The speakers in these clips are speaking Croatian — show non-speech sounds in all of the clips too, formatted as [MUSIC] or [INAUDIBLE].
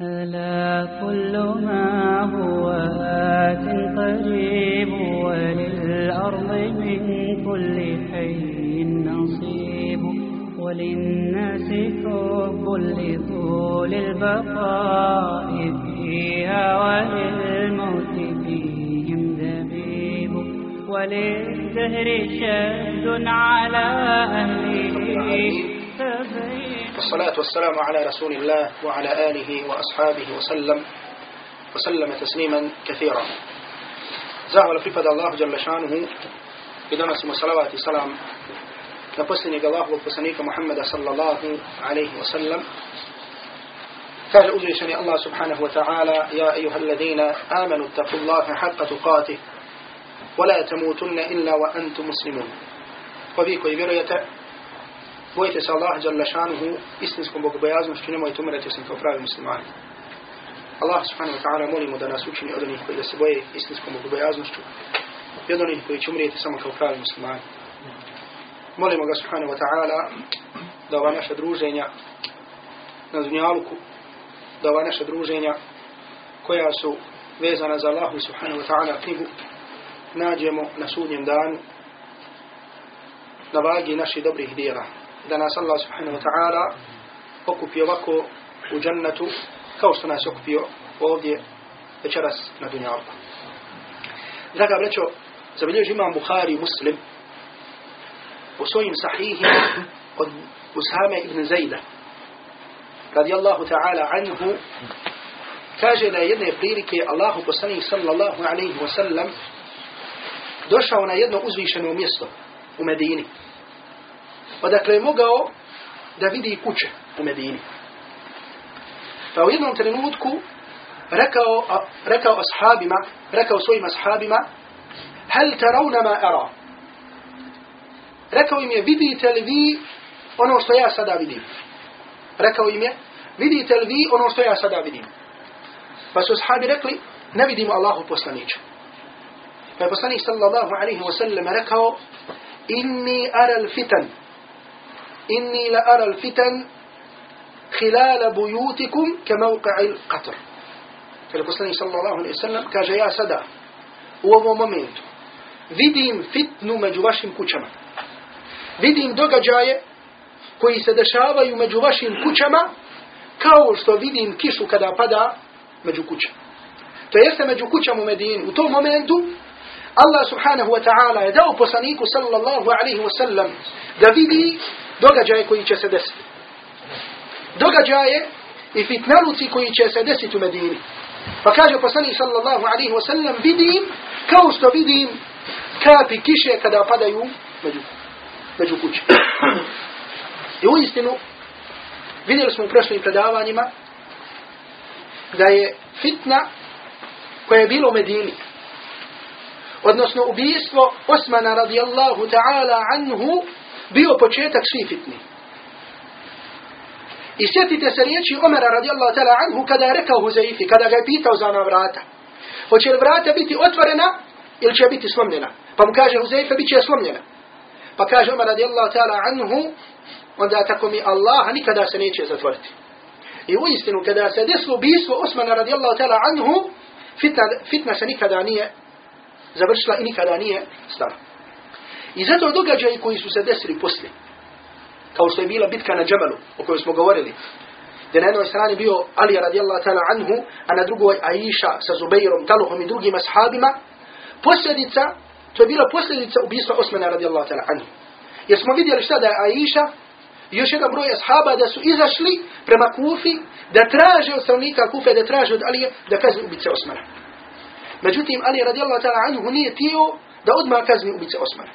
ألا كل ما هو آت قريب وللأرض من كل حي نصيب وللناس حب لطول البقاء فيها وللموت فيهم دبيب وللدهر شد على أهله والصلاة والسلام على رسول الله وعلى آله وأصحابه وسلم وسلم تسليما كثيرا. زاهو لفيفة الله جل شانه إذن اسم صلواتي صلوات السلام نفسني الله وفسنيك محمد صلى الله عليه وسلم قال أزيشني الله سبحانه وتعالى يا أيها الذين آمنوا اتقوا الله حق تقاته ولا تموتن إلا وأنتم مسلمون وبيكو يبريتك bojite se Allah dželle šanuhu istinskom bogobojaznošću, nemojte umirati osim kao pravi muslimani. Allah subhanahu wa ta'ala molimo da nas učini od onih koji da se boje istinskom bogobojaznošću i od onih koji će umrijeti samo kao pravi muslimani. Molimo ga subhanahu wa ta'ala da ova naša druženja na dunjaluku, da ova naša druženja koja su vezana za Allahu subhanahu wa ta'ala knjigu nađemo na sudnjem danu na vagi naših dobrih dijela da nas Allah subhanahu wa ta'ala okupi ovako u džannetu kao što nas okupio ovdje večeras na dunjalku. Draga brećo, zabilježi imam Bukhari Muslim u svojim sahihima od Usame ibn Zajda radijallahu ta'ala anhu kaže da je jedne prilike Allahu poslanih sallallahu alaihi wa sallam došao na jedno uzvišeno mjesto u Medini odakle je mogao da vidi kuće u Medini. Pa u jednom trenutku rekao, rekao ashabima, rekao svojim ashabima, hel taravna ma ara? Rekao im je, vidite li vi ono što ja sada vidim? Rekao im je, vidite li vi ono što ja sada vidim? Pa su ashabi rekli, ne vidimo Allahu poslanića. Pa je poslanik sallallahu alaihi wa sallam rekao, inni ara al-fitan, إني لأرى الفتن خلال بيوتكم كموقع القطر فالقصني صلى الله عليه وسلم كاجا يا سدا u ovom momentu vidim fitnu među vašim kućama. Vidim događaje koji se dešavaju među vašim kućama kao što vidim kišu kada pada među kućama. To jeste među kućama u Medini. U tom momentu Allah subhanahu wa ta'ala je dao poslaniku sallallahu alaihi wa sallam da vidi događaje koji će se desiti. Događaje i fitnaluci koji će se desiti u Medini. Pa kaže poslanik sallallahu alaihi wa sallam, vidim kao što vidim kapi kiše kada padaju među, među kuće. I u istinu, vidjeli smo u prošlim predavanjima da je fitna koja je bilo u Medini, odnosno ubijstvo Osmana radijallahu ta'ala anhu bio početak svih fitni. I sjetite se riječi Omera radijallahu ta'ala anhu kada je rekao Huzaifi, kada ga je pitao za ona vrata. Hoće li vrata biti otvorena ili će biti slomljena? Pa mu kaže Huzaifa, bit će slomljena. Pa kaže Omer radijallahu ta'ala anhu, onda tako mi Allah nikada se neće zatvoriti. I u istinu, kada se desilo ubijstvo Osmana radijallahu ta'ala anhu, fitna, fitna se nikada nije završila i nikada nije stala. I zato događaji koji su se desili poslije, kao što je bila bitka na Džemalu, o kojoj smo govorili, gdje na jednoj strani bio Ali radijallahu ta'ala anhu, a na drugoj Aisha sa Zubeirom, Taluhom i drugim ashabima, posljedica, to je bila posljedica ubijstva Osmana radijallahu ta'ala anhu. Jer smo vidjeli šta da je Aisha i još jedan broj ashaba da su izašli prema Kufi, da traže od stanovnika Kufe, da traže od Alije da kazni ubice Osmana. Međutim, Ali radijallahu ta'ala anhu nije tijelo da odmah kazni ubice Osmana.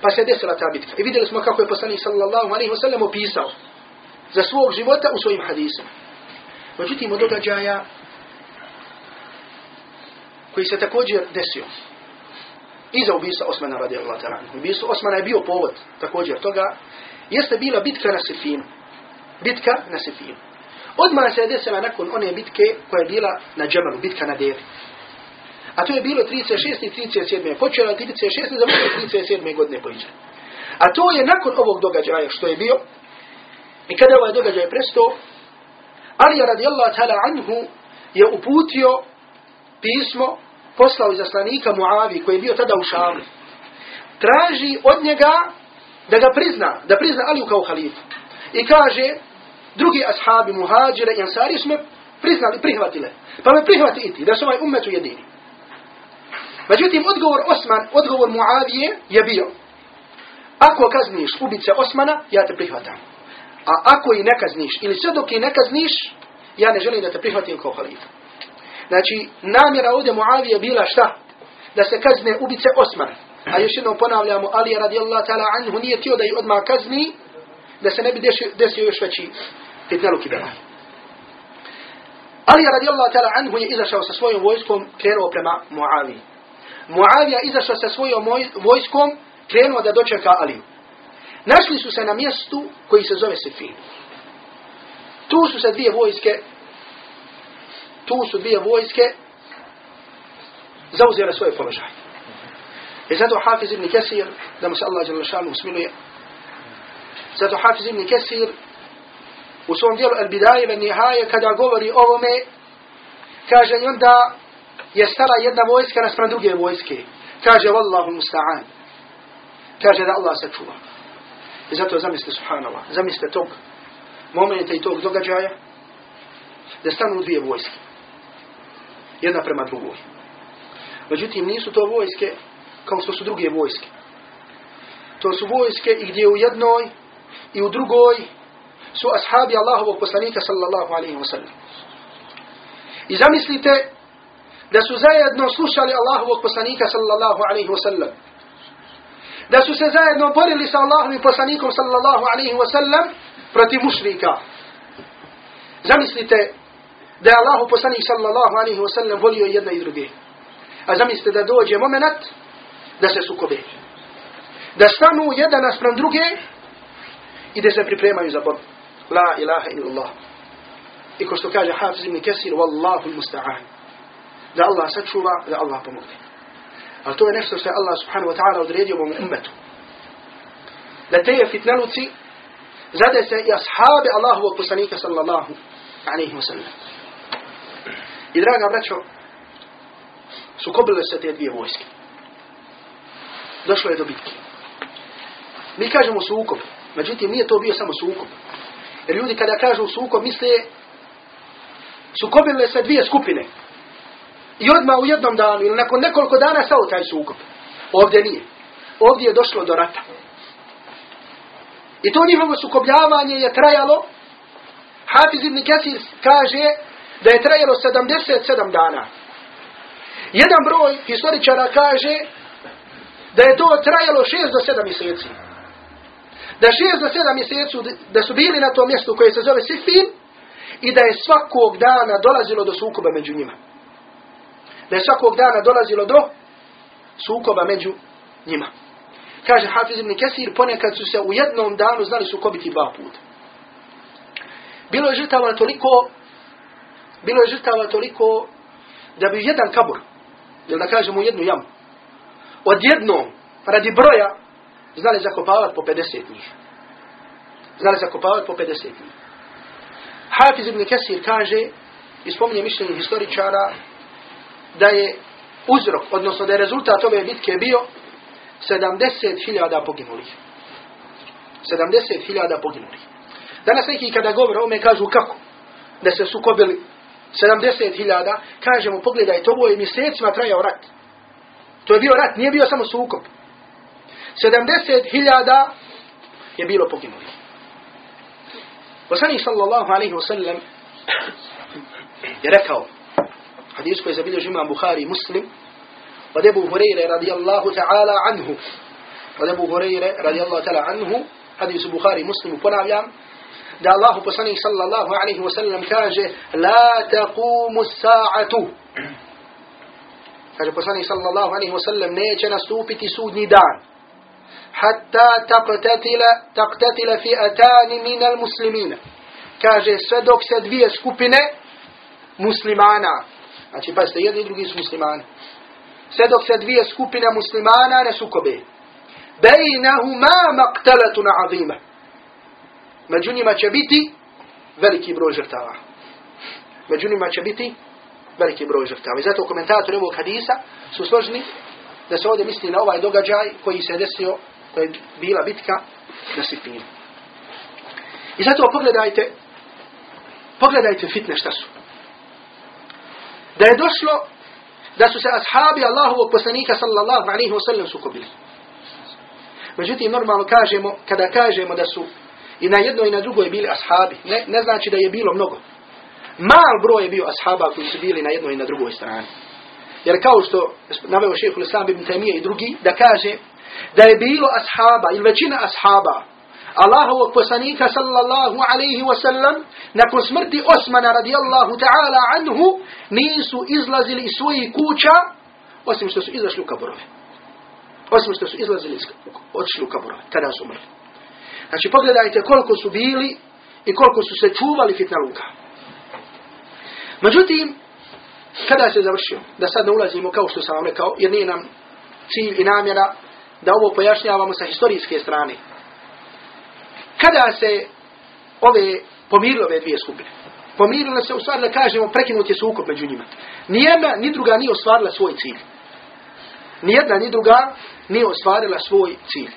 Pa se desila ta bitka. I vidjeli smo kako je poslanik sallallahu alaihi wa sallam opisao za svog života u svojim hadisama. Međutim, od događaja koji se također desio iza ubisa Osmana radijallahu ta'ala. Ubistvo Osmana je bio povod također toga. Jeste bila bitka na Sifinu. Bitka na Sifinu. Odmah se je desila nakon one bitke koja je bila na Džemalu, bitka na Devi. A to je bilo 36. i 37. Počela 36. završila 37. godine po. A to je nakon ovog događaja što je bio. I kada ovaj događaj prestao, Ali radijallahu ta'ala anhu je uputio pismo, poslao iz zaslanika Muavi koji je bio tada u Šamu. Traži od njega da ga prizna, da prizna Aliju kao halifu. I kaže, drugi ashabi muhađire i ansari su me priznali, prihvatile. Pa me prihvati i ti, da su ovaj umet ujedini. Međutim, odgovor Osman, odgovor Muavije je bio, ako kazniš ubice Osmana, ja te prihvatam. A ako i ne kazniš, ili sve dok i ne kazniš, ja ne želim da te prihvatim kao halifa. Znači, namjera ovdje Muavije bila šta? Da se kazne ubice Osmana. A još jednom ponavljamo, Ali radijallahu ta'ala anhu nije tio da ih odmah kazni, da se ne bi desio, desio još veći fitneluk i belaj. Ali radijallahu ta'ala anhu je izašao sa svojom vojskom, krenuo prema Muaviji. Muavija izašao sa svojom vojskom, krenuo da dočeka Aliju. Našli su se na mjestu koji se zove Sifin. Tu su se dvije vojske, tu su dvije vojske zauzele svoje položaje. I zato Hafiz ibn Kesir, da mu se Allah žele šanu usmiluje, zato Hafiz ibn Kesir u svom dijelu El Bidaje ve Nihaje kada govori o ovome, kaže i onda je stala jedna vojska naspram druge vojske. Kaže Wallahu musta'an. Kaže da Allah sačuva. I zato zamislite subhanallah, zamislite tog momenta i tog događaja da stanu dvije vojske. Jedna prema drugoj. Međutim, nisu to vojske kao što su druge vojske. To su vojske i gdje u jednoj i u drugoj su ashabi Allahovog poslanika sallallahu alaihi wa sallam. I zamislite da su zajedno slušali Allahovog poslanika sallallahu alaihi wa sallam. Da su se zajedno borili sa Allahovim poslanikom sallallahu alaihi wa sallam protiv mušrika. Zamislite da je Allahu poslanik sallallahu alaihi wa sallam volio jedne i druge. A zamislite da dođe moment da se sukobe. Da stanu jedan naspram druge i da se pripremaju za borbu. La ilaha illallah. I ko što kaže Hafiz ibn Kesir, Wallahu musta'an. Da Allah sačuva, da Allah pomogne. Ali to je nešto što je Allah subhanahu wa ta'ala odredio ovom ummetu. Da te je fitneluci zade se i ashabi Allahovog poslanika sallallahu alaihi wa sallam. I draga braćo, sukobile se te dvije vojske. Došlo je do bitke. Mi kažemo sukob, međutim nije to bio samo sukob. Jer ljudi kada kažu sukob misle sukobile se dvije skupine. I odmah u jednom danu ili nakon nekoliko dana stao taj sukob. Ovdje nije. Ovdje je došlo do rata. I to njihovo sukobljavanje je trajalo, Hafiz ibn Kesir kaže da je trajalo 77 dana. Jedan broj historičara kaže da je to trajalo 6 do 7 mjeseci. Da 6 do 7 mjeseci da su bili na tom mjestu koje se zove Sifin i da je svakog dana dolazilo do sukoba među njima. Da je svakog dana dolazilo do sukoba među njima. Kaže Hafiz ibn Kesir, ponekad su se u jednom danu znali sukobiti dva puta. Bilo je žrtava toliko, bilo je žrtava toliko da bi jedan kabur, ili da kažemo jednu jamu, odjednom, radi broja, znali zakopavati po 50 njih. Znali zakopavati po 50 njih. Hafiz ibn Kesir kaže, i spominje mišljenje historičara, da je uzrok, odnosno da je rezultat ove bitke bio 70.000 poginulih. 70.000 poginulih. Danas neki kada govore ome kažu kako da se sukobili 70.000, kažemo pogledajte, ovo je mjesecima trajao rat. To je bio rat, nije bio samo sukob. 70.000 je bilo poginulih. Poslanik sallallahu alaihi wa sallam je rekao, حديث كويس بيلو جمع بخاري مسلم ودبو هريرة رضي الله تعالى عنه. ودبو هريرة رضي الله تعالى عنه. حديث بخاري مسلم وقنا بيام دا الله بصني صلى الله عليه وسلم كاجه لا تقوم الساعة. كاجه بصني صلى الله عليه وسلم نيجا نستوبتي سودني دان. حتى تقتتل تقتتل فئتان من المسلمين. كاجه سدوك سدوية سكوبينة مسلمانا. Znači pa ste jedni i drugi su muslimani, sve dok se dvije skupine muslimana ne sukobe. Bejnahuma maqtalatuna azima. Među njima će biti veliki broj žrtava. među njima će biti veliki broj žrtava. I zato komentatori ovog hadisa su složni da se ovdje misli na ovaj događaj koji se desio, koja je bila bitka na Sifinu. I zato pogledajte, pogledajte fitne šta su. Da je došlo da su se ashabi Allahovog poslanika sallallahu alaihi wa sallam sukobili. Međutim, normalno kažemo, kada kažemo da su i na jednoj i na drugoj bili ashabi, ne, ne znači da je bilo mnogo. Mal broj je bio ashaba koji su bili na jednoj i na drugoj strani. Jer kao što naveo šehhul Islam ibn Taymiye i drugi, da kaže da je bilo ashaba ili većina ashaba Allahovog poslanika sallallahu alaihi wa sallam nakon smrti Osmana radijallahu ta'ala anhu nisu izlazili iz svojih kuća osim što su izašli u kaburove. Osim što su izlazili, odšli u kaburove, kada su umrli. Znači pogledajte koliko su bili i koliko su se čuvali fitna luka. Međutim, kada se završio, da sad ne ulazimo kao što sam vam rekao, jer nije nam cilj i namjera da ovo pojašnjavamo sa historijske strane. Kada se ove pomirile ove dvije skupine, pomirile se u stvari da kažemo prekinut je sukob među njima. Nijedna ni druga nije ostvarila svoj cilj. Nijedna ni druga nije ostvarila svoj cilj.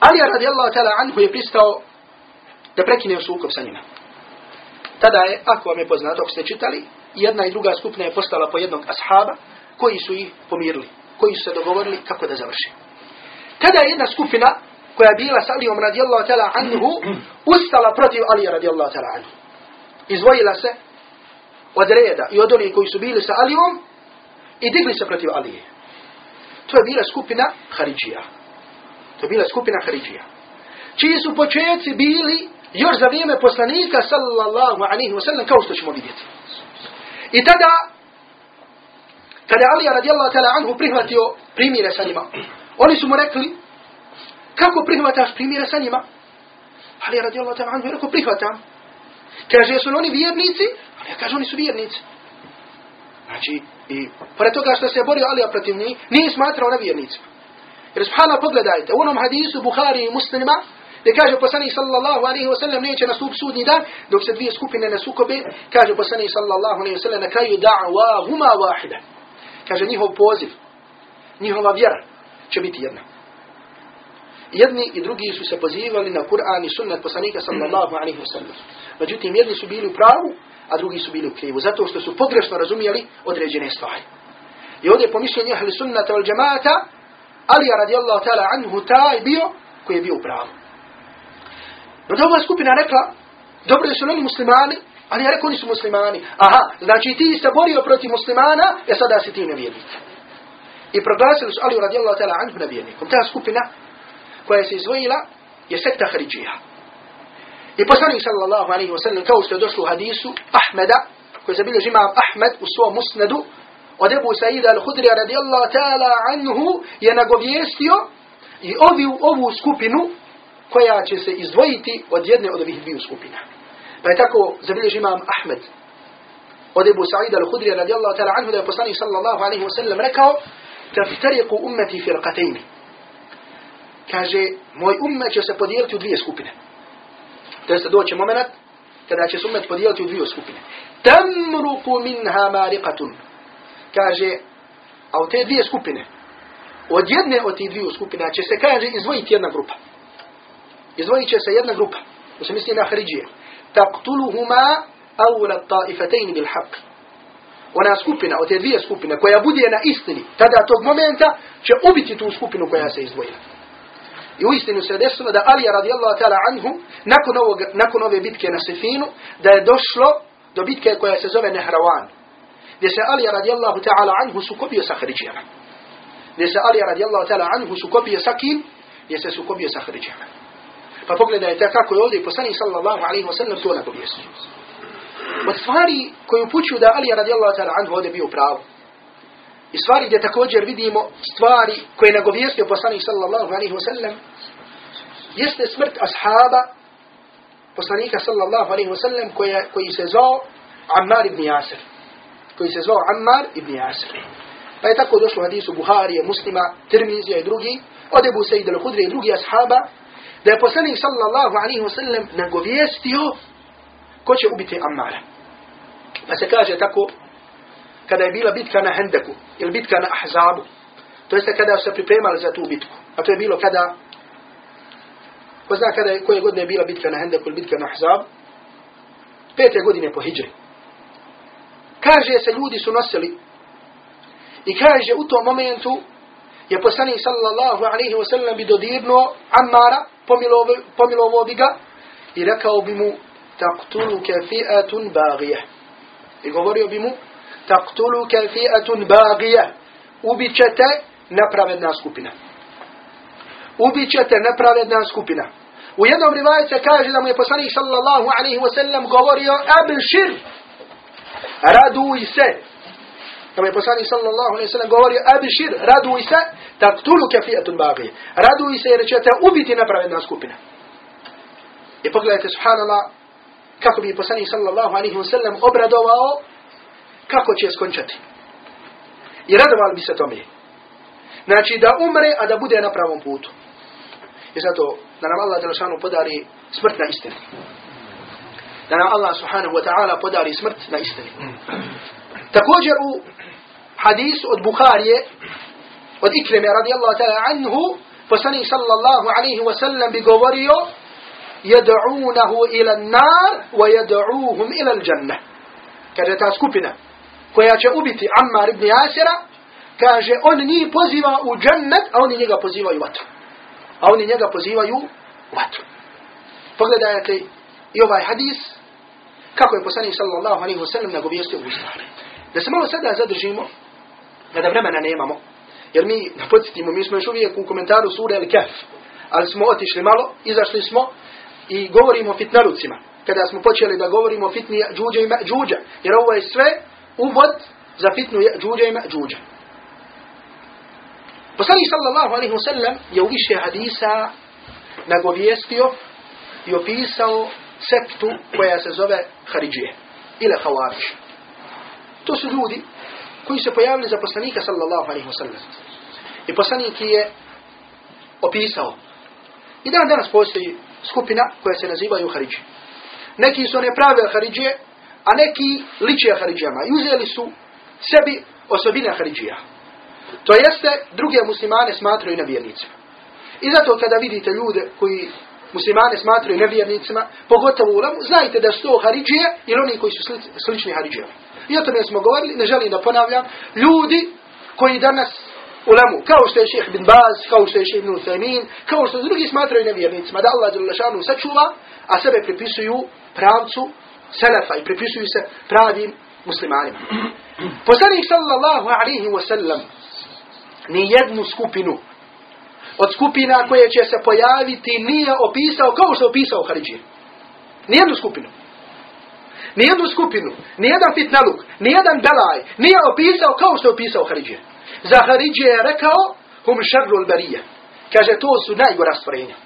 Ali radijallahu ta'ala anhu je pristao da prekine sukob sa njima. Tada je, ako vam je poznato, ako ste čitali, jedna i druga skupina je postala po jednog ashaba koji su ih pomirili, koji su se dogovorili kako da završi. Kada je jedna skupina koja je bila s Alijom radijallahu ta'ala anhu ustala protiv Alija radijallahu ta'ala anhu. Izvojila se od reda i od onih koji su bili sa Alijom i digli se protiv Alije. To je bila skupina Haridžija. To je bila skupina Haridžija. Čiji su početci bili još za vrijeme poslanika sallallahu alaihi wa sallam kao što ćemo vidjeti. I tada, kada Alija radijallahu ta'ala anhu prihvatio primire sa njima, oni su mu rekli, kako prihvataš primire sa njima? Alija radijallahu ta'ala anhu je rekao, prihvatam. Kaže, jesu li oni vjernici? Ali ja kaže, oni su vjernici. Znači, i pored toga što se borio Alija protiv njih, nije smatrao na vjernicima. Jer subhana pogledajte, u onom hadisu Bukhari i muslima, gdje kaže poslanik sallallahu alaihi wa sallam neće nastup sudnji dan, dok se dvije skupine ne sukobe, kaže poslanik sallallahu alaihi wa sallam na kraju da'wa huma wahida. Kaže njihov poziv, njihova vjera će biti jedna. Jedni i drugi su se pozivali na Kur'an i sunnet poslanika sallallahu alaihi wa sallam. Međutim, jedni su bili u pravu, a drugi su bili u krivu, zato što su pogrešno razumijeli određene stvari. I ovdje je pomišljenje ahli sunnata wal džemata, Ali radijallahu ta'ala anhu taj bio koji je bio u pravu. No da skupina rekla, dobro da su oni muslimani, ali ja rekao oni su muslimani. Aha, znači ti se borio protiv muslimana, ja sada si ti nevjernik. I proglasili su Ali radijallahu ta'ala anhu nevjernikom. Ta skupina koja se izvojila je sekta Haridžija. I poslanik sallallahu alaihi wa sallam kao što je došlo u hadisu Ahmeda, koji zabilježi imam Ahmed u svom musnedu, od Ebu Sa'ida al-Hudrija radijallahu ta'ala anhu je nagovijestio i ovi, ovu skupinu koja će se izdvojiti od jedne od ovih dviju skupina. Pa je tako zabilježi imam Ahmed od Ebu Sa'ida al-Hudrija radijallahu ta'ala anhu da je poslanik sallallahu alaihi wa sallam rekao taftariku ummeti firqatejni. Kaže, moj ummet će se podijeliti u dvije skupine. To je doće moment kada će se ummet podijeliti u dvije skupine. Tamruku minha mariqatun. Kaže, a u te dvije skupine, od jedne od tih dvije skupina će se, kaže, izvojiti jedna grupa. Izvojit će se jedna grupa. To se misli na Haridžije. Taqtuluhuma awla ta'ifatejni bil haq. Ona skupina, od te dvije skupine, koja bude na istini, tada tog momenta će ubiti tu skupinu koja se izdvojila. I u istinu se desilo da Ali radijallahu ta'ala anhu, nakon, ovog, nakon ove bitke na Sefinu, da je došlo do bitke koja se zove Nehrawan. Gdje se Ali radijallahu ta'ala anhu sukobio sa Haridžijama. Gdje se Ali radijallahu ta'ala anhu sukobio sa kim? Gdje se sukobio sa Haridžijama. Pa pogledajte kako je ovdje poslanik sallallahu alaihi wa sallam to nagovijestio. Od stvari koje upućuju da Ali radijallahu ta'ala anhu ovdje bio pravo. I stvari gdje također vidimo stvari koje je nagovijestio poslanik sallallahu alaihi wa sallam jeste smrt ashaba poslanika sallallahu alaihi wa sallam koja, koji se zvao Ammar ibn Yasir. Koji se zvao Ammar ibn Yasir. Pa je tako došlo hadisu Buharije, Muslima, Tirmizija i drugi, od Ebu Sejid al-Hudri i drugi ashaba, da je poslanik sallallahu alaihi wa sallam nagovijestio ko će ubiti Ammara. Pa se kaže tako, kada je bila bitka na Hendeku, ili bitka na Ahzabu, to jeste kada se pripremali za tu bitku. A to je bilo kada, ko zna kada je, koje godine je bila bitka na Hendeku ili bitka na Ahzabu? Pete godine po Hidžri. Kaže se, ljudi su nosili i kaže u tom momentu je poslanik sallallahu alaihi wa sallam bi dodirnuo Ammara, pomilovo bi ga i rekao bi mu taqtuluke fi'atun bagije. I govorio bi mu taqtuluke fi'atun bagije. Ubit ćete nepravedna skupina. Ubit ćete nepravedna skupina. U jednom rivajice kaže da mu je poslanik sallallahu alaihi wa sallam govorio abšir, raduj se. Da mu je poslanik sallallahu alaihi wa sallam govorio abšir, raduj se, taktulu kafijatun bagije. Raduj se jer ćete ubiti nepravedna skupina. I pogledajte, subhanallah, kako bi poslanik sallallahu alaihi wa sallam obradovao kako će skončati. I radovali bi se tome. Znači da umre, a da bude na pravom putu. I zato da nam Allah Đelešanu podari smrt na istini. Da nam Allah subhanahu wa ta'ala podari smrt na istini. Također u hadisu od Bukharije, od Ikreme radijallahu ta'ala anhu, poslanik sallallahu alaihi wa sallam bi govorio ila an-nar wa yad'uhum ila al-jannah. Kaže ta skupina koja će ubiti Ammar ibn Yasira, kaže on njih poziva u džennet, a oni njega pozivaju u vatru. A oni njega pozivaju u vatru. Pogledajte i ovaj hadis, kako je poslanik sallallahu alaihi wa sallam nagovijestio u stvari. Da se malo sada zadržimo, kada vremena nemamo, jer mi, da podsjetimo, mi smo još uvijek u komentaru sura Al-Kahf, ali smo otišli malo, izašli smo i govorimo o fitnalucima. Kada smo počeli da govorimo o fitni džuđa i džuđa, jer ovo je sve uvod za fitnu džuđa i džuđa. Poslanik sallallahu alaihi wa sallam je u više hadisa nagovijestio i opisao sektu koja se zove Haridžije ili Havariš. To su ljudi koji se pojavili za poslanika sallallahu alaihi wa sallam. I poslanik je opisao. I dan danas postoji skupina koja se nazivaju Haridži. Neki su one prave Haridžije, a neki liče Haridžijama. I uzeli su sebi osobine Haridžija. To jeste, druge muslimane smatraju nevjernicima. I zato kada vidite ljude koji muslimane smatraju nevjernicima, pogotovo u ulamu, znajte da su to Haridžije ili oni koji su slični Haridžijama. I o tome smo govorili, ne želim da ponavljam, ljudi koji danas u lamu, kao što je šeheh bin Baz, kao što je šeheh bin kao što drugi smatraju nevjernicima, da Allah sačuva, a sebe pripisuju pravcu selefa i pripisuju se pravim muslimanima. Poslanik sallallahu alaihi wa sallam ni jednu skupinu od skupina koje će se pojaviti nije opisao kao što je opisao Haridžije. Nijednu skupinu. Nijednu skupinu, nijedan fitnaluk, nijedan belaj nije opisao kao što je opisao Haridžije. Za Haridžije je rekao hum šarlul barija. Kaže to su najgora stvorenja.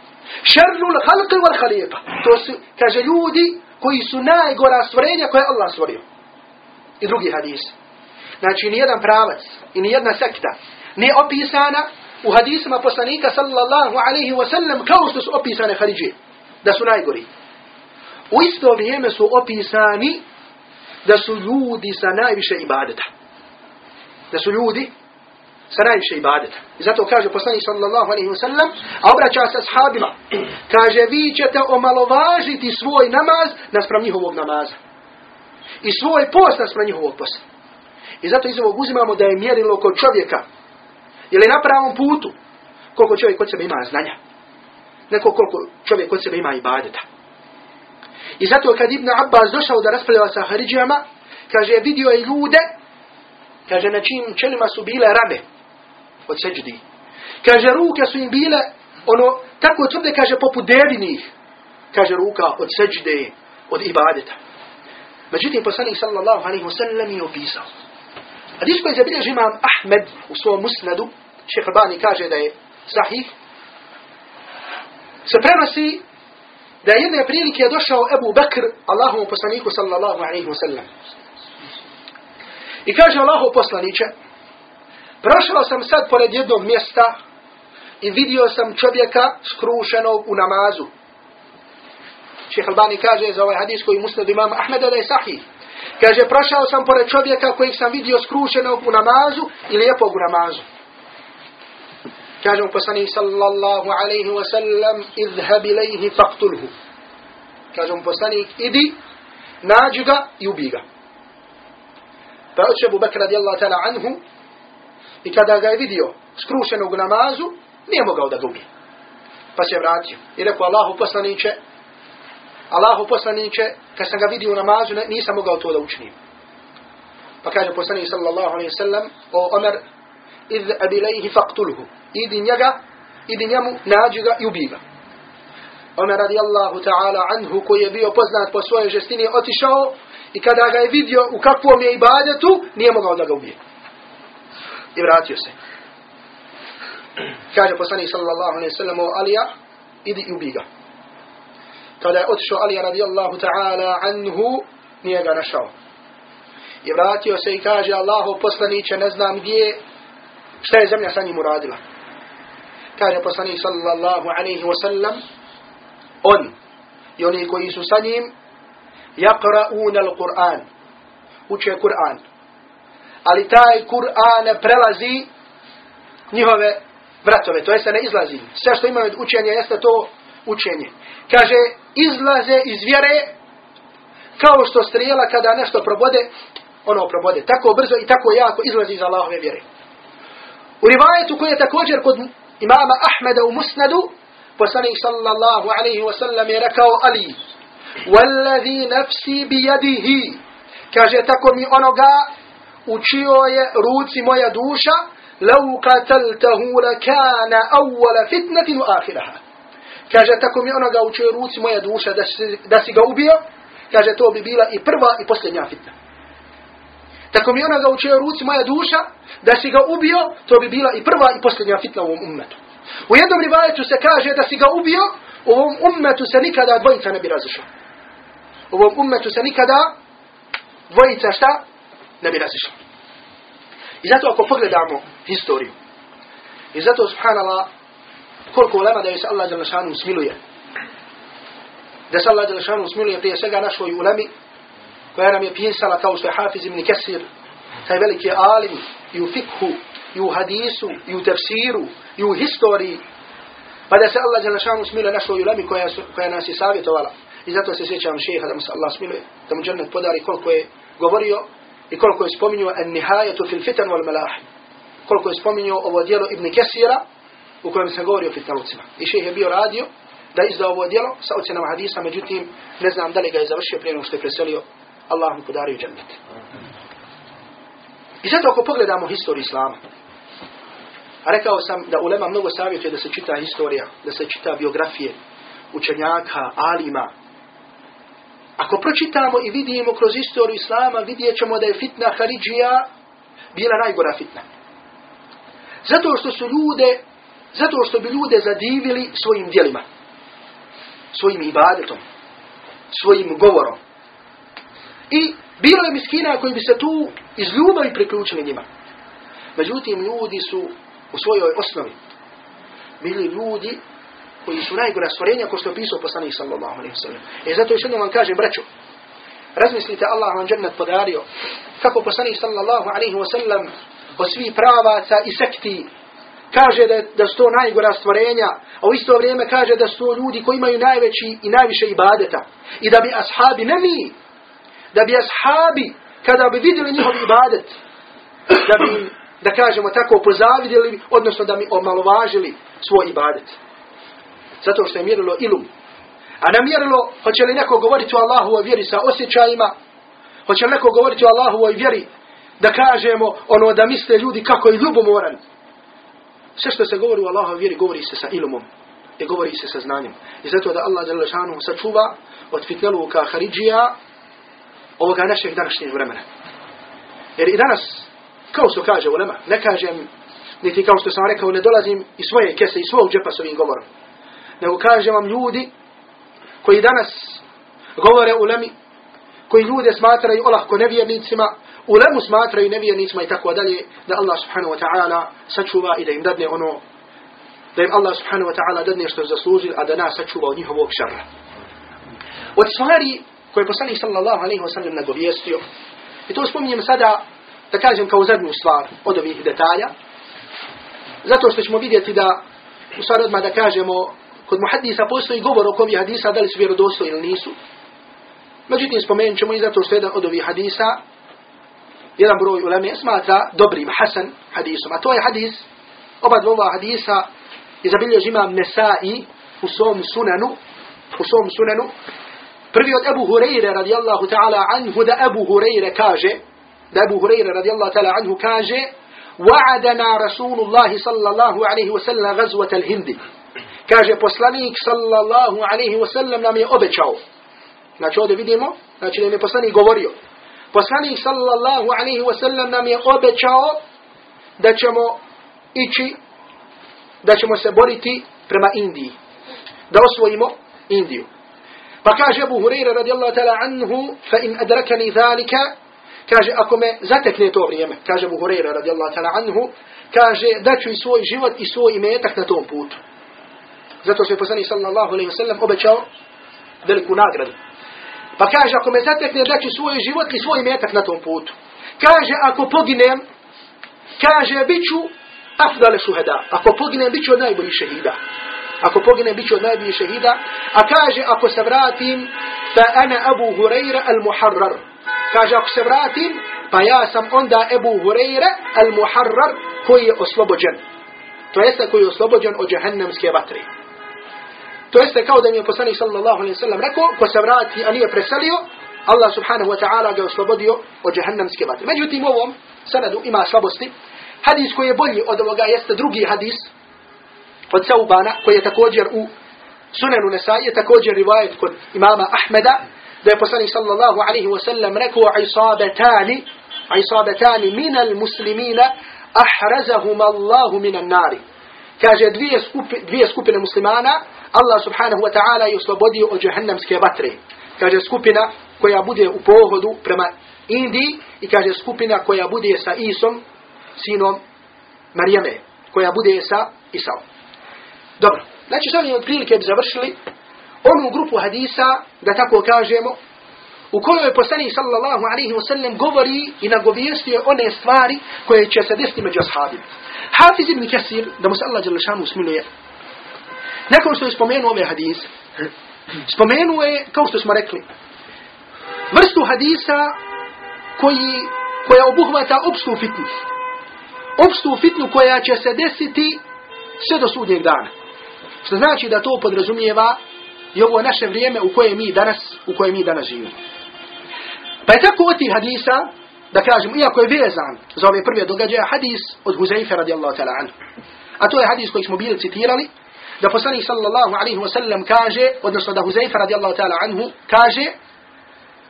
Šarlul halqi wal khaliqa. To su, kaže ljudi koji su najgora stvorenja koje je Allah stvorio. I drugi hadis. Znači nijedan pravac i nijedna sekta nije opisana u hadisima poslanika sallallahu alaihi wa sallam kao što su opisane Haridžije. Da su najgori. U isto vrijeme su opisani da su ljudi sa najviše ibadeta. Da su ljudi sa najviše ibadeta. I zato kaže poslanik sallallahu alaihi wa sallam, a obraća se ashabima, kaže vi ćete omalovažiti svoj namaz naspram njihovog namaza. I svoj post naspram njihovog posta. I zato iz ovog uzimamo da je mjerilo kod čovjeka ili na pravom putu koliko čovjek kod sebe ima znanja. Neko koliko čovjek kod sebe ima ibadeta. I zato kad Ibn Abbas došao da raspravljava sa Haridžijama, kaže, vidio je ljude, kaže, na čim čelima su bile rame od seđdi. Kaže, ruke su im bile, ono, tako tvrde, kaže, poput devinih, kaže, ruka od seđde, od ibadeta. Međutim, poslanik sallallahu alaihi wa sallam je opisao. Hadis koji zabilježi imam Ahmed u svom musnadu, šehr Bani kaže da je sahih, se prenosi da je jedne prilike došao Ebu Bekr, Allahom poslaniku sallallahu alaihi wa sallam. I kaže Allahu poslaniće, prošao sam sad pored jednog mjesta i vidio sam čovjeka skrušenog u namazu. Šehr Albani kaže za ovaj hadis koji musnad imam Ahmeda da je sahih. Kaže, prošao sam pored čovjeka kojeg sam vidio skrušenog u namazu i lijepog u namazu. Kaže mu poslanik sallallahu alaihi wa sallam, idhab ilaihi faktulhu. Kaže mu poslanik, idi, nađi ga i ubi ga. Pa je Abu Bakr radijallahu ta'ala anhu i kada ga je vidio skrušenog namazu, nije mogao da ga. Pa se vratio i rekao Allahu poslaniće, Allahu poslaniće, kad sam ga vidio u namazu, nisam mogao to da učinim. Pa kaže poslanik sallallahu alaihi sallam, o Omer, idh abilejhi faktulhu. Idi njega, idi njemu, nađi ga i ubi ga. Omer radijallahu ta'ala anhu, koji je bio poznat po svojoj žestini, otišao i kada ga je vidio u kakvom je ibadetu, nije mogao da ga ubije. I vratio se. Kaže poslanik sallallahu alaihi sallam, Alija, idi i ubi ga. Kada je otišao Alija radijallahu ta'ala anhu, nije ga našao. I vratio se i kaže, Allahu poslaniće, ne znam gdje, šta je zemlja sa njim uradila. Kaže poslanik sallallahu alaihi wa sallam, on i oni koji su sa njim, yaqra'un al-Qur'an, uče Kur'an. Ali taj Kur'an prelazi njihove vratove, to jeste ne izlazi. Sve što imaju učenje jeste to učenje. Kaže, izlaze iz vjere kao što strijela kada nešto probode, ono probode. Tako brzo i tako jako izlazi iz Allahove vjere. U rivajetu koji je također kod imama Ahmeda u Musnadu, poslanik sallallahu alaihi wa sallam je rekao Ali, Wallazi nafsi bijadihi, kaže tako mi onoga učio je ruci moja duša, lau qataltahu lakana awwala fitnatin u ahiraha. Kaže, tako mi onoga učio ruci moja duša da si, da si ga ubio, kaže, to bi bila i prva i posljednja fitna. Tako mi onoga učio ruci moja duša da si ga ubio, to bi bila i prva i posljednja fitna u ovom ummetu. U jednom rivajetu se kaže da si ga ubio, u ovom ummetu se nikada dvojica ne bi razišla. U ovom ummetu se nikada dvojica šta? Ne bi razišla. I zato ako pogledamo historiju, i zato subhanallah, koliko ulema da je se Allah Đelešanu smiluje. Da se Allah Đelešanu smiluje prije svega našoj ulemi, koja nam je pisala kao što je Hafiz ibn Kesir, taj veliki alim i u fikhu, i u hadisu, i u tefsiru, i u historiji, pa da se Allah Đelešanu smiluje našoj ulemi koja, su, koja nas je savjetovala. I zato se sjećam šeha da mu se Allah smiluje, da mu džennet podari koliko je govorio i koliko je spominio en nihajetu fil fitan wal malahi. Koliko je spominio ovo dijelo Ibn Kesira, u kojem se govori o fitnalucima. I šeh je bio radio da izda ovo djelo sa ocjenama hadisa, međutim, ne znam da li ga je završio prije nego što je preselio, Allah mu podario džennet. I zato ako pogledamo historiju Islama, rekao sam da ulema mnogo savjetuje da se čita historija, da se čita biografije učenjaka, alima. Ako pročitamo i vidimo kroz istoriju Islama, vidjet ćemo da je fitna Haridžija bila najgora fitna. Zato što su ljude Zato što bi ljude zadivili svojim dijelima. Svojim ibadetom. Svojim govorom. I bilo je miskina koji bi se tu iz ljubavi priključili njima. Međutim, ljudi su u svojoj osnovi bili ljudi koji su najgora stvorenja ko što je pisao poslanih sallallahu alaihi sallam. E zato još jednom vam kažem, braću, razmislite, Allah vam džennet podario kako poslanih sallallahu alaihi sallam od svih pravaca i sekti kaže da, da su to najgora stvorenja, a u isto vrijeme kaže da su to ljudi koji imaju najveći i najviše ibadeta. I da bi ashabi, ne mi, da bi ashabi, kada bi vidjeli njihov ibadet, da bi, da kažemo tako, pozavidjeli, odnosno da mi omalovažili svoj ibadet. Zato što je mjerilo ilum. A namjerilo, hoće li neko govoriti o Allahu o vjeri sa osjećajima, hoće li neko govoriti o Allahu o vjeri, da kažemo ono da misle ljudi kako je ljubomoran, sve što se govori u Allahov vjeri, govori se sa ilumom. I govori se sa znanjem. I zato da Allah žele šanu sačuva od fitneluka Haridžija ovoga našeg današnjeg vremena. Jer i danas, kao što kaže ulema, ne kažem, niti kao što sam rekao, ne dolazim iz svoje kese, iz svog džepa s ovim govorom. Nego kažem vam ljudi koji danas govore ulemi, koji ljude smatraju olahko nevjernicima, ulemu smatraju nevjernicima i tako dalje, da Allah subhanahu wa ta'ala sačuva i da im dadne ono, da im Allah subhanahu wa ta'ala dadne što zasluži, a da nas sačuva od njihovog šarra. Od stvari koje je poslanik sallallahu alaihi wa sallam nagovijestio. I to spominjem sada, da kažem kao zadnju stvar od ovih detalja, zato što ćemo vidjeti da, u stvari odmah da kažemo, kod muhadisa postoji govor oko ovih hadisa, da li su vjerodostojni ili nisu. Međutim, spomenut ćemo i zato što jedan od ovih hadisa, jedan broj uleme smatra dobrim, hasan hadisom. A to je hadis, oba dva hadisa je zabilježi imam Nesai u svom sunanu, u svom sunanu. Prvi od Ebu Hureyre radijallahu ta'ala anhu da Ebu Hureyre kaže, da Ebu Hureyre radijallahu ta'ala anhu kaže, وعدنا رسول الله صلى الله عليه وسلم غزوة الهند kaže poslanik sallallahu alaihi wasallam nam je obećao. Znači ovdje vidimo, znači da je poslanik govorio. Poslanik sallallahu alaihi wasallam nam je obećao da ćemo ići, da ćemo se boriti prema Indiji. Da osvojimo Indiju. Pa kaže Abu Hurajra radijallahu ta'ala anhu, fa in adrakani zalika, kaže ako me zatekne to vrijeme, kaže Abu Hurajra radijallahu ta'ala anhu, kaže da ću i svoj život i svoj imetak na tom putu. Zato što je poslanik sallallahu alaihi wasallam obećao veliku nagradu. Pa kaže, ako me zatekne, da ću svoj život i svoj metak na tom putu. Kaže, ako poginem, kaže, bit ću afdale. Ako poginem, bit ću od najboljih šehida. Ako poginem, bit ću od najboljih šehida. A kaže, ako se vratim, fa ana Abu Hurajra al-Muharrar. Kaže, ako se vratim, pa ja sam onda Abu Hurajra al-Muharrar koji je oslobođen. To jeste koji je oslobođen od džahennemske vatre. To jeste kao da mi je poslanik sallallahu alaihi sallam rekao, ko se vrati, a nije preselio, Allah subhanahu wa ta'ala ga oslobodio od džahannamske vatre. Međutim, ovom sanadu ima slabosti. Hadis koji je bolji od ovoga jeste drugi hadis od Saubana, koji je također u sunanu Nesai, je također rivajet kod imama Ahmeda, da je poslanik sallallahu alaihi wa sallam rekao, isabetani, isabetani minal muslimina, ahrazahum Allahu minan nari. Kaže, dvije, skupi, dvije skupine muslimana, Allah subhanahu wa ta'ala je oslobodio od džahannamske vatre. Kaže skupina koja bude u pohodu prema Indiji i kaže skupina koja bude sa Isom, sinom Marijame, koja bude sa Isaom. Dobro, znači s ovim otprilike bi završili onu grupu hadisa, da tako kažemo, u kojoj poslanik sallallahu alaihi wa sallam govori i nagovijestuje one stvari koje će se desiti među ashabima. Hafiz ibn Kasir, da mu se Allah Đalešanu smiluje, nakon što je spomenuo ove hadise, [CLEARS THROAT] spomenuo je, kao što smo rekli, vrstu hadisa koji, koja obuhvata opstu fitnu. Opstu fitnu koja će se desiti sve do sudnjeg dana. Što znači da to podrazumijeva i ovo naše vrijeme u koje mi danas, u koje mi danas živimo. Pa je tako od tih hadisa, da kažem, iako je vezan za ove prve događaje, hadis od Huzaife radijallahu ta'ala anhu. A to je hadis koji smo bili citirali, da poslanik sallallahu alaihi wa sallam kaže, odnosno da Huzaifa radijallahu ta'ala anhu kaže,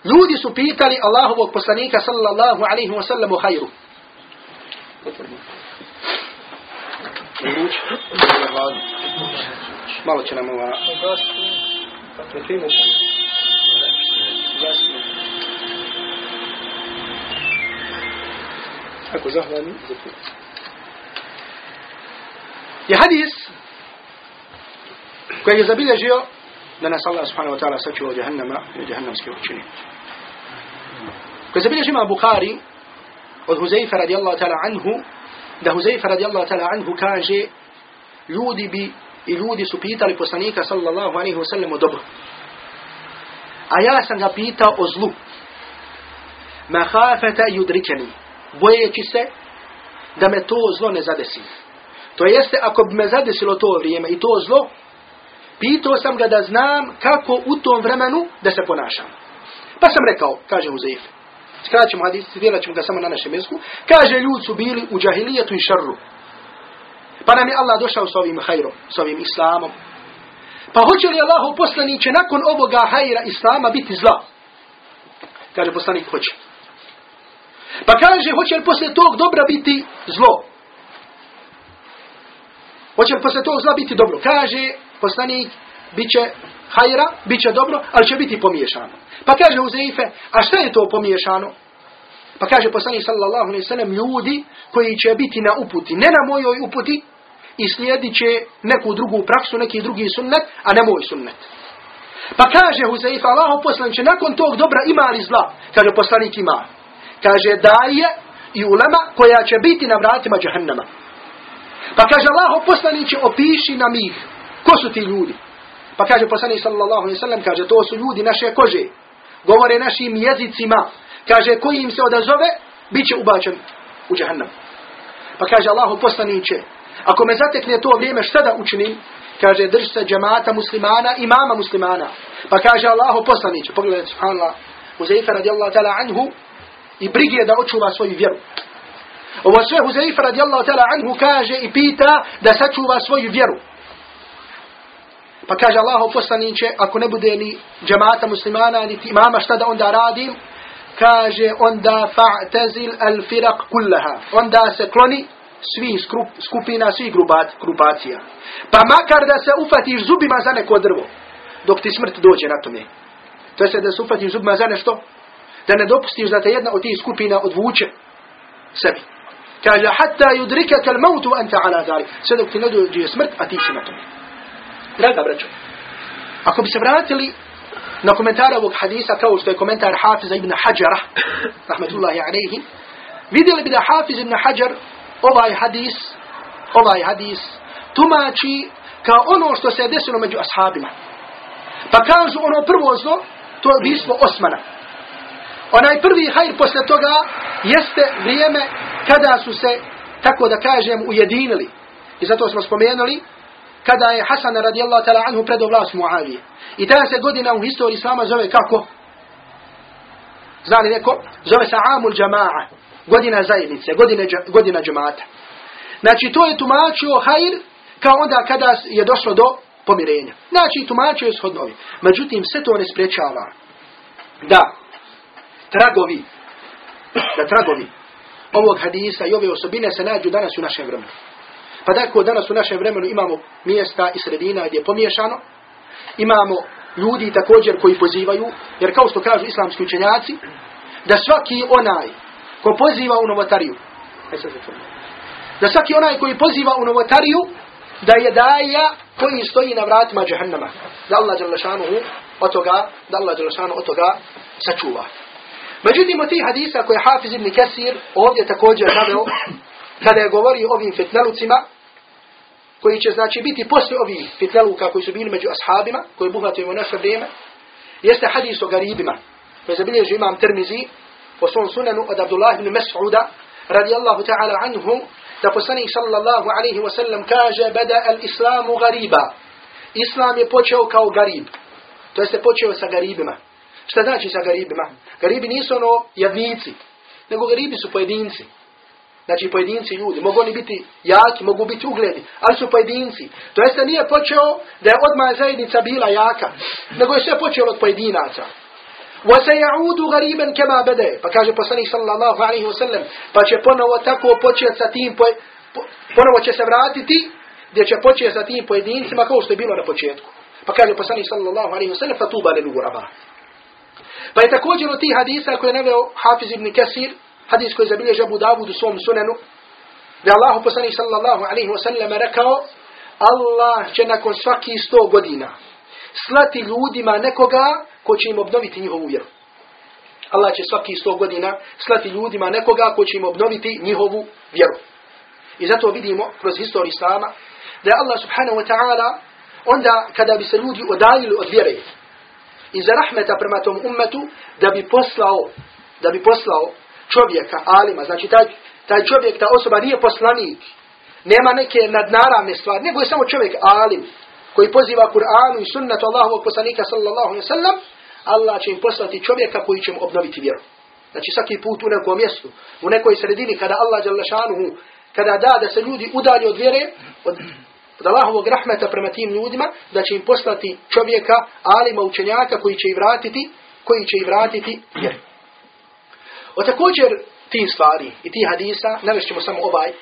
ljudi su pitali Allahovog poslanika sallallahu alaihi wa sallam u hajru. Malo će nam ova... Ako zahvalni, je hadis koji je zabilježio da nas Allah subhanahu wa ta'ala sačuva od jahannama i jahannamske učine. Koji je zabilježio ima Bukhari od Huzaifa radijallahu ta'ala anhu da Huzaifa radijallahu ta'ala anhu kaže ljudi bi i ljudi su pitali poslanika sallallahu alaihi wa sallam o dobro. A ja sam ga pitao o zlu. Ma hafeta yudrikani. Bojeći se da me to zlo ne zadesi. To jeste, ako bi me zadesilo to vrijeme i to zlo, pitao sam ga da znam kako u tom vremenu da se ponašam. Pa sam rekao, kaže Uzeif, skraćemo hadis, citirat ćemo ga samo na našem jeziku, kaže, ljudi su bili u džahilijetu i šarru. Pa nam je Allah došao s ovim hajrom, s ovim islamom. Pa hoće li Allah poslaniće nakon ovoga hajra islama biti zla? Kaže poslanik, hoće. Pa kaže, hoće li posle tog dobra biti zlo? Hoće li posle tog zla biti dobro? Kaže, poslanik, bit će hajra, bit će dobro, ali će biti pomiješano. Pa kaže Uzeife, a šta je to pomiješano? Pa kaže poslanik sallallahu alaihi sallam, ljudi koji će biti na uputi, ne na mojoj uputi, i slijedit će neku drugu praksu, neki drugi sunnet, a ne moj sunnet. Pa kaže Huzaifa, Allaho poslaniće, nakon tog dobra ima li zla? Kaže, poslanik ima. Kaže, daje i ulema koja će biti na vratima džahannama. Pa kaže, Allaho poslaniće, opiši nam ih. Ko su ti ljudi? Pa kaže poslanik sallallahu alejhi ve sellem kaže to su ljudi naše kože. Govore našim jezicima. Kaže koji im se odazove biće ubačen u džehennem. Pa kaže Allahu poslanice, ako me zatekne to vrijeme šta da učinim? Kaže drži se džemata muslimana i mama muslimana. Pa kaže Allahu poslanice, pogledajte subhanallah, Huzaifa radijallahu ta'ala anhu i brige da očuva svoju vjeru. Ovo sve Huzaifa radijallahu ta'ala anhu kaže i pita da sačuva svoju vjeru. Pa kaže Allahu poslaniće, ako ne bude ni džemata muslimana, ni imama, šta da onda radim? Kaže, onda fa'tazil al firak kullaha. Onda se kloni svi skrup, skupina, svi grubat, grupacija. Pa makar da se ufatiš zubima za neko drvo, dok ti smrt dođe na tome. To je da se ufatiš zubima za nešto, da ne dopustiš da te jedna od tih skupina odvuče sebi. Kaže, hatta yudrika kal mautu anta ala zari. Sve dok ti ne dođe smrt, a ti si na tome. Draga braćo, ako bi se vratili na komentar ovog hadisa kao što je komentar Hafiza ibn Hajara, rahmetullahi alaihi, vidjeli bi da Hafiz ibn Hajar ovaj hadis, ovaj hadis tumači kao ono što se desilo među ashabima. Pa kažu ono prvo zlo, to je bistvo Osmana. Onaj prvi hajr posle toga jeste vrijeme kada su se, tako da kažem, ujedinili. I zato smo spomenuli kada je Hasan radijallahu ta'ala anhu predao vlast Muavije. I ta se godina u historiji Islama zove kako? Zna li neko? Zove se Amul Jama'a. Godina zajednice, godina, godina džemata. Znači to je tumačio hajr kao onda kada je došlo do pomirenja. Znači tumačio je shodnovi. Međutim, sve to ne sprečava da tragovi, da tragovi ovog hadisa i ove osobine se nađu danas u našem vremenu. Pa tako danas u našem vremenu imamo mjesta i sredina gdje je pomiješano. Imamo ljudi također koji pozivaju, jer kao što kažu islamski učenjaci, da svaki onaj ko poziva u novotariju, da svaki onaj koji poziva u novotariju, da je daja koji stoji na vratima džahannama. Da Allah Đalešanuhu od toga, da Allah Đalešanuhu od toga sačuva. Međutim, od tih hadisa koje je Hafiz ibn Kesir ovdje također naveo, kada je govori o ovim fitnelucima, koji će znači biti posle ovih fitneluka koji su bili među ashabima, koji buhvatujemo naše vrijeme, jeste hadis o garibima, koji zabilježi imam Tirmizi po svom sunanu od Abdullah ibn Mas'uda, radijallahu ta'ala anhu, da poslanik sallallahu alaihi wa sallam kaže, bada al-islamu gariba. Islam je počeo kao garib. To jeste počeo sa garibima. Šta znači sa garibima? Garibi nisu ono jadnici, nego garibi su pojedinci. Znači pojedinci ljudi. Mogu oni biti jaki, mogu biti ugledi, ali su pojedinci. To jeste nije počeo da je odmah zajednica bila jaka, nego je sve počelo od pojedinaca. وَسَيَعُودُ غَرِيبًا كَمَا بَدَيَ Pa kaže poslanik sallallahu alaihi wa sallam, pa će ponovo tako početi sa tim, po, po, ponovo će se vratiti, gdje će početi sa tim pojedincima kao što je bilo na početku. Pa kaže poslanik sallallahu alaihi wa sallam, فَتُوبَ لِلُغُرَبَا pa je također od tih hadisa koje je naveo Hafiz ibn Kesir, hadis koji zabilježi Abu Dawud u svom sunanu, da Allah poslanik sallallahu alaihi wa sallam rekao, Allah će nakon svaki sto godina slati ljudima nekoga ko će im obnoviti njihovu vjeru. Allah će svaki sto godina slati ljudima nekoga ko će im obnoviti njihovu vjeru. I zato vidimo kroz historiju Islama da je Allah subhanahu wa ta'ala onda kada bi se ljudi odaljili od vjere i za rahmeta prema tom ummetu da bi poslao da bi poslao čovjeka, alima, znači taj, taj čovjek, ta osoba nije poslanik, nema neke nadnaravne stvari, nego je samo čovjek alim, koji poziva Kur'anu i sunnatu Allahovog poslanika sallallahu alaihi sallam, Allah će im poslati čovjeka koji će im obnoviti vjeru. Znači svaki put u nekom mjestu, u nekoj sredini, kada Allah šanuhu, kada da da se ljudi udalje od vjere, od, od Allahovog rahmeta prema tim ljudima, da će im poslati čovjeka, alima, učenjaka koji će ih vratiti, koji će ih vratiti vjeru. O također ti stvari i ti hadisa, navešćemo samo ovaj,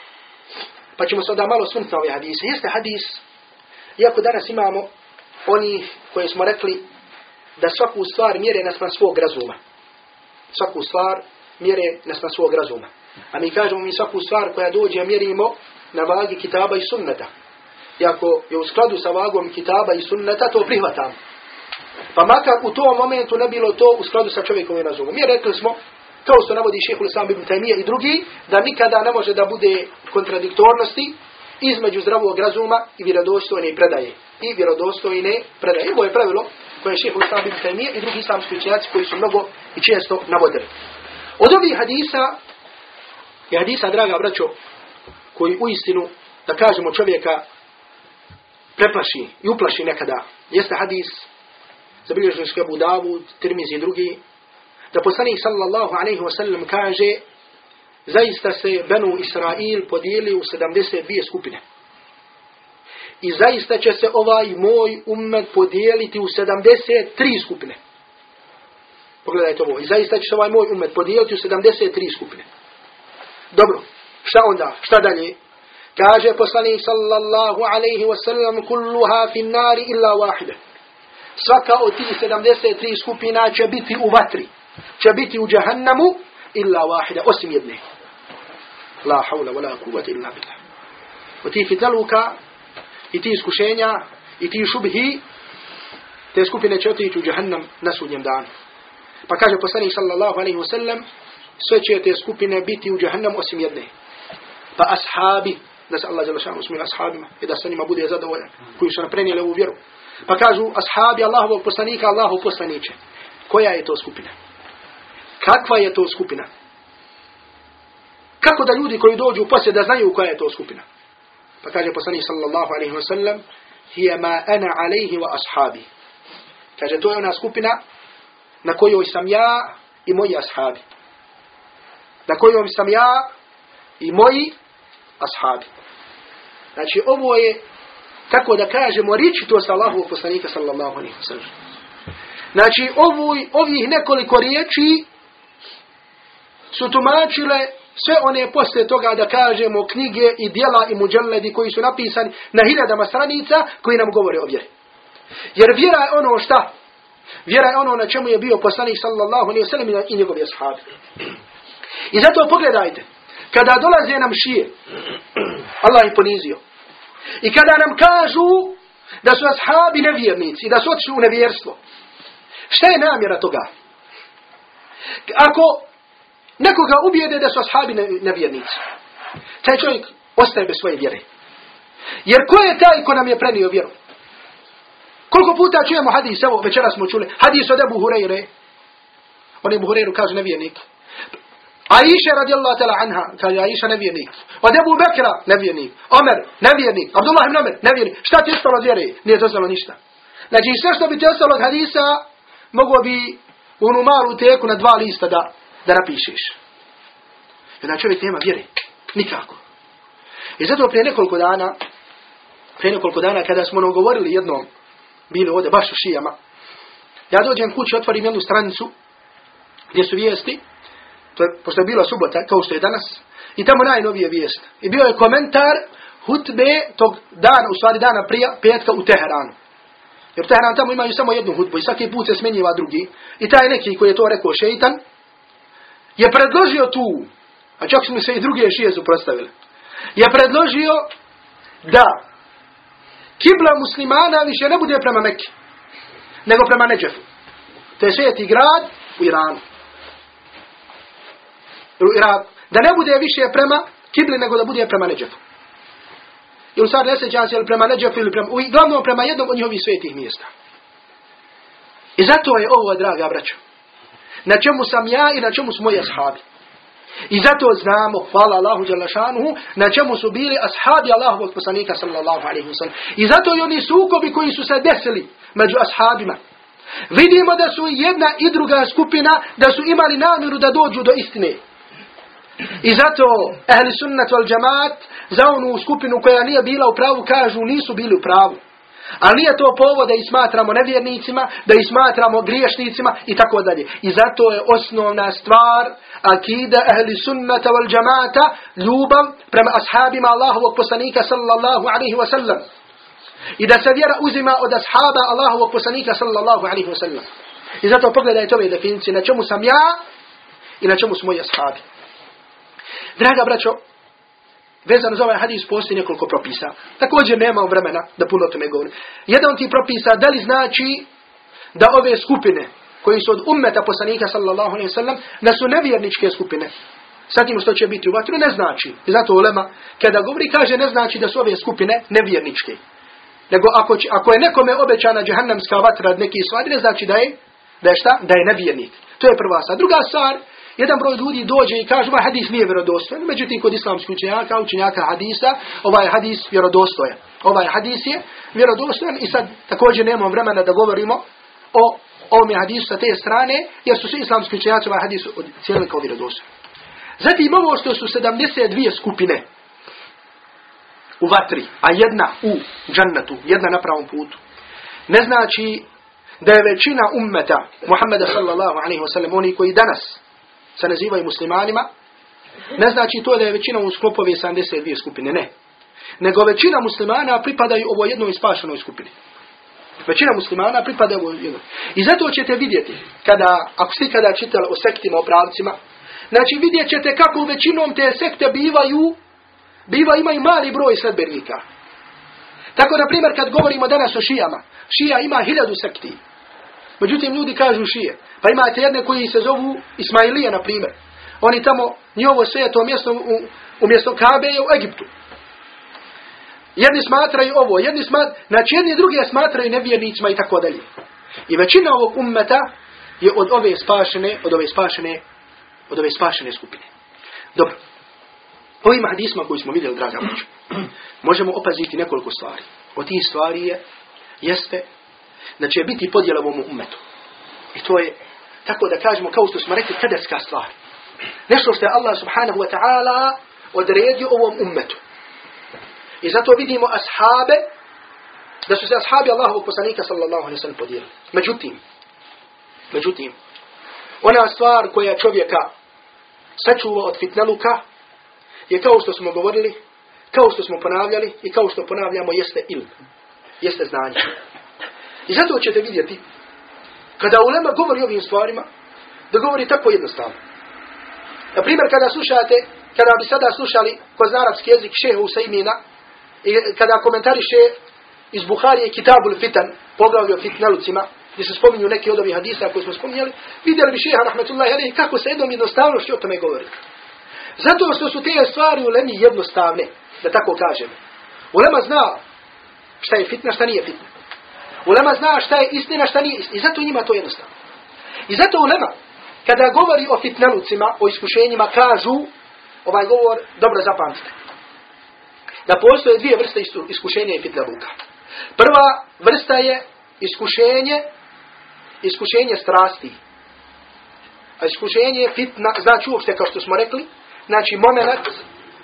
pa ćemo se onda malo svrnuti na ove hadise. Jeste hadis, iako danas imamo oni koji smo rekli da svaku stvar mjere naspram svog razuma. Svaku stvar mjere naspram svog razuma. A mi kažemo mi svaku stvar koja dođe mjerimo na vagi kitaba i sunneta. Iako je u skladu sa vagom kitaba i sunneta, to prihvatam. Pa makar u tom momentu ne bilo to u skladu sa čovjekovim razumom. Mi rekli smo, kao što navodi šehol sam ibn Taymiye i drugi, da nikada ne može da bude kontradiktornosti između zdravog razuma i vjerodostojne predaje. I vjerodostojne predaje. Ovo je pravilo koje je šehol sam ibn Taymiye i drugi islamski učenjaci koji su mnogo i često navodili. Od ovih hadisa, je hadisa, draga braćo, koji u istinu, da kažemo čovjeka, preplaši i uplaši nekada. Jeste hadis, zabilježili su Abu Davud, Tirmizi i drugi, da poslanik sallallahu alaihi wa sallam kaže, zaista se Benu Israil podijeli u 72 skupine. I zaista će se ovaj moj ummet podijeliti u 73 skupine. Pogledajte ovo. I zaista će se ovaj moj ummet podijeliti u 73 skupine. Dobro. Šta onda? Šta dalje? Kaže poslanik sallallahu alaihi wa sallam kulluha fin nari illa wahide. Svaka od tih 73 skupina će biti u vatri. Će biti u džahannamu illa wahide. Osim jedne. La hawla wa la kuvata illa billah. Od tih fitnaluka i tih iskušenja i tih šubhi te skupine će otići u džahannam na sudnjem danu. Pa kaže poslanik sallallahu alaihi wa sallam sve će te skupine biti u džahannam osim jedne. Pa ashabi da se Allah Đelešanu smije ashabima i da sa njima bude zadovoljan, koji su naprenijeli ovu vjeru. Pa kažu, ashabi Allahovog poslanika, Allahov poslaniće. Koja je to skupina? Kakva je to skupina? Kako da ljudi koji dođu poslije da znaju koja je to skupina? Pa kaže poslanik sallallahu alaihi wa sallam, hije ma ana alaihi wa ashabi. Kaže, to je ona skupina na kojoj sam ja i moji ashabi. Na kojoj sam ja i moji ashabi. Znači ovo je, kako da kažemo, riči to sa Allahovog poslanika sallallahu alaihi wa sallam. Znači ovoj, ovih nekoliko riječi su tumačile sve one posle toga da kažemo knjige i dijela i muđeledi koji su napisani na hiljadama stranica koji nam govore o vjeri. Jer vjera je ono šta? Vjera je ono na čemu je bio poslanik sallallahu alaihi wa sallam i njegovi ashabi. I zato pogledajte, kada dolaze nam šije, Allah ih ponizio. I kada nam kažu da su ashabi nevjernici, da su otišli u nevjerstvo. Šta je namjera toga? Ako nekoga ubijede da su ashabi nevjernici, taj čovjek ostaje bez svoje vjere. Jer ko je taj ko nam je prenio vjeru? Koliko puta čujemo hadis, evo večera smo čuli, hadis od Ebu Hureyre. On Ebu Hureyru kaže nevjernik. Aisha radijallahu ta'ala anha, kaže Aisha nevjernik. Od Ebu Bekra nevjernik. Omer nevjernik. Abdullah ibn Omer nevjernik. Šta ti ostalo od vjere? Nije ostalo ništa. Znači sve što bi ti ostalo od hadisa, mogo bi unu malu teku na dva lista da, da napišeš. Jedan čovjek nema vjere. Nikako. I zato prije nekoliko dana, prije nekoliko dana kada smo nam govorili jednom, bili ovdje baš u šijama, ja dođem kući, otvorim jednu stranicu gdje su vijesti, to je, pošto je bila subota, kao što je danas, i tamo najnovije vijest. I bio je komentar hutbe tog dana, u stvari dana prija, petka u Teheranu. Jer Teheran tamo imaju samo jednu hutbu i svaki put se smenjiva drugi. I taj neki koji je to rekao šeitan, je predložio tu, a čak smo se i druge šije suprostavili, je predložio da kibla muslimana više ne bude prema Mekke, nego prema Neđefu. To je sveti grad u Iranu u da ne bude više prema kibli, nego da bude prema Neđefu. I u stvari ne sjećam se prema Neđefu ili prema, uglavnom prema jednom od njihovih svetih mjesta. I zato je ovo, draga braćo, na čemu sam ja i na čemu su moji ashabi. I zato znamo, hvala Allahu Đalašanuhu, na čemu su bili ashabi Allahovog poslanika sallallahu alaihi wa. I zato i oni sukobi koji su se desili među ashabima. Vidimo da su jedna i druga skupina, da su imali namjeru da dođu do istine. I zato ehli sunnat wal džamat za onu skupinu koja nije bila u pravu kažu nisu bili u pravu. Ali nije to povod da ih smatramo nevjernicima, da ih smatramo griješnicima i tako dalje. I zato je osnovna stvar akida ehli sunnata wal džamata ljubav prema ashabima Allahovog poslanika sallallahu alaihi wa sallam. I da se vjera uzima od ashaba Allahovog poslanika sallallahu alaihi wa sallam. I zato pogledajte ove definicije na čemu sam ja i na čemu su moji ashabi. Draga braćo, vezano za ovaj hadis postoji nekoliko propisa. Također nemam vremena da puno o tome govorim. Jedan od tih propisa, da li znači da ove skupine koji su od ummeta poslanika sallallahu alaihi sallam, da su nevjerničke skupine. Sa što će biti u vatru ne znači. I zato ulema kada govori kaže ne znači da su ove skupine nevjerničke. Nego ako, će, ako je nekome obećana džahannamska vatra od nekih stvari, ne znači da je, da je šta? Da je nevjernik. To je prva stvar. Druga stvar, jedan broj ljudi dođe i kaže ovaj hadis nije vjerodostojan. Međutim, kod islamskih učenjaka, učenjaka hadisa, ovaj hadis vjerodostojan. Ovaj hadis je vjerodostojan i sad također nemamo vremena da govorimo o ovome hadisu sa te strane, jer su svi islamski učenjaci ovaj hadis cijeli kao vjerodostojan. Zatim ovo što su 72 skupine u vatri, a jedna u džannetu, jedna na pravom putu. Ne znači da je većina ummeta Muhammeda sallallahu alaihi wa sallam, oni koji danas se nazivaju muslimanima, ne znači to da je većina u sklopove 72 skupine, ne. Nego većina muslimana pripadaju ovoj jednoj spašenoj skupini. Većina muslimana pripada ovoj jednoj. I zato ćete vidjeti, kada, ako ste kada čitali o sektima, o pravcima, znači vidjet ćete kako većinom te sekte bivaju, biva imaju mali broj sledbenika. Tako, na primjer, kad govorimo danas o šijama, šija ima hiljadu sekti. Međutim, ljudi kažu šije. Pa imate jedne koji se zovu Ismailije, na primjer. Oni tamo, njovo sve to mjesto umjesto Kabe je u Egiptu. Jedni smatraju ovo, jedni smatraju, znači jedni drugi smatraju nevjernicima i tako dalje. I većina ovog ummeta je od ove spašene, od ove spašene, od ove spašene skupine. Dobro. Ovim hadisma koji smo vidjeli, draga [CLEARS THROAT] možemo opaziti nekoliko stvari. Od tih stvari je, jeste da će biti podjela u umetu. I to je, tako da kažemo, kao što smo rekli, kaderska stvar. Nešto što je Allah subhanahu wa ta'ala odredio ovom umetu. I zato vidimo ashabe, da su se ashabi Allahovog poslanika sallallahu alaihi sallam podijelili. Međutim, međutim, ona stvar koja čovjeka sačuva od fitneluka, je kao što smo govorili, kao što smo ponavljali i kao što ponavljamo jeste ilm, jeste znanje. I zato ćete vidjeti, kada ulema govori o ovim stvarima, da govori tako jednostavno. Na primjer, kada slušate, kada bi sada slušali ko zna arabski jezik šeha Usaimina, i kada komentariše iz Buharije Kitabul Fitan, poglavlje o fitnelucima, gdje se spominju neki od ovih hadisa koje smo spominjali, vidjeli bi šeha rahmetullahi alaihi kako se jednom jednostavnošću o tome govori. Zato što su te stvari u Lemi jednostavne, da tako kažem. Ulema zna šta je fitna, šta nije fitna. Ulema zna šta je istina, šta nije istina. I zato njima to jednostavno. I zato ulema, kada govori o fitnalucima, o iskušenjima, kažu, ovaj govor, dobro zapamtite. Da postoje dvije vrste iskušenja i fitnaluka. Prva vrsta je iskušenje, iskušenje strasti. A iskušenje je fitna, znači uopšte kao što smo rekli, znači moment,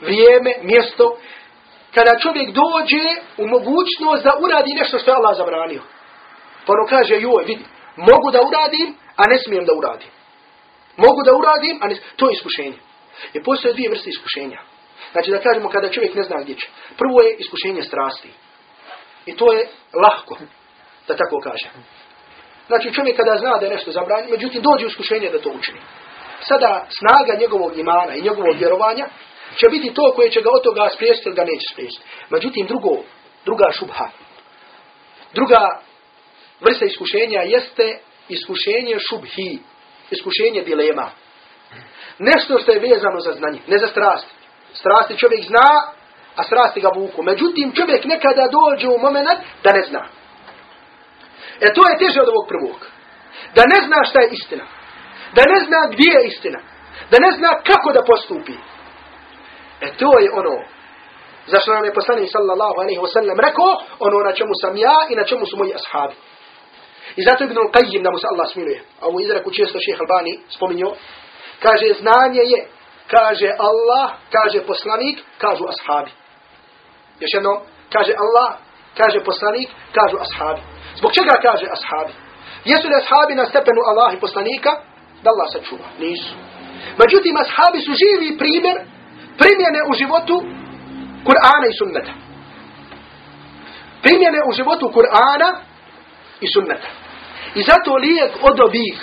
vrijeme, mjesto, kada čovjek dođe u mogućnost da uradi nešto što je Allah zabranio. Pa ono kaže, joj, vidi, mogu da uradim, a ne smijem da uradim. Mogu da uradim, a ne To je iskušenje. I postoje dvije vrste iskušenja. Znači da kažemo kada čovjek ne zna gdje će. Prvo je iskušenje strasti. I to je lahko, da tako kaže. Znači čovjek kada zna da je nešto zabranjeno, međutim dođe iskušenje da to učini sada snaga njegovog imana i njegovog vjerovanja će biti to koje će ga od toga sprijestiti ili ga neće sprijestiti. Međutim, drugo, druga šubha, druga vrsta iskušenja jeste iskušenje šubhi, iskušenje dilema. Nešto što je vezano za znanje, ne za strast. Strasti čovjek zna, a strasti ga vuku. Međutim, čovjek nekada dođe u moment da ne zna. E to je teže od ovog prvog. Da ne zna šta je istina da ne zna gdje je istina, da ne zna kako da postupi. E to je ono, zašto nam je poslanik sallallahu alaihi wa sallam rekao, ono na čemu sam ja i na čemu su moji ashabi. I zato Ibn Qayyim da mu se Allah smiluje, a ovu izreku često šeha Albani spominio, kaže znanje je, kaže Allah, kaže poslanik, kažu ashabi. Još jednom, kaže Allah, kaže poslanik, kažu ashabi. Zbog čega kaže ashabi? Jesu li ashabi na stepenu Allah i poslanika? da Allah sačuva. Nisu. Međutim, ashabi su živi primjer primjene u životu Kur'ana i sunneta. Primjene u životu Kur'ana i sunneta. I zato lijek od ovih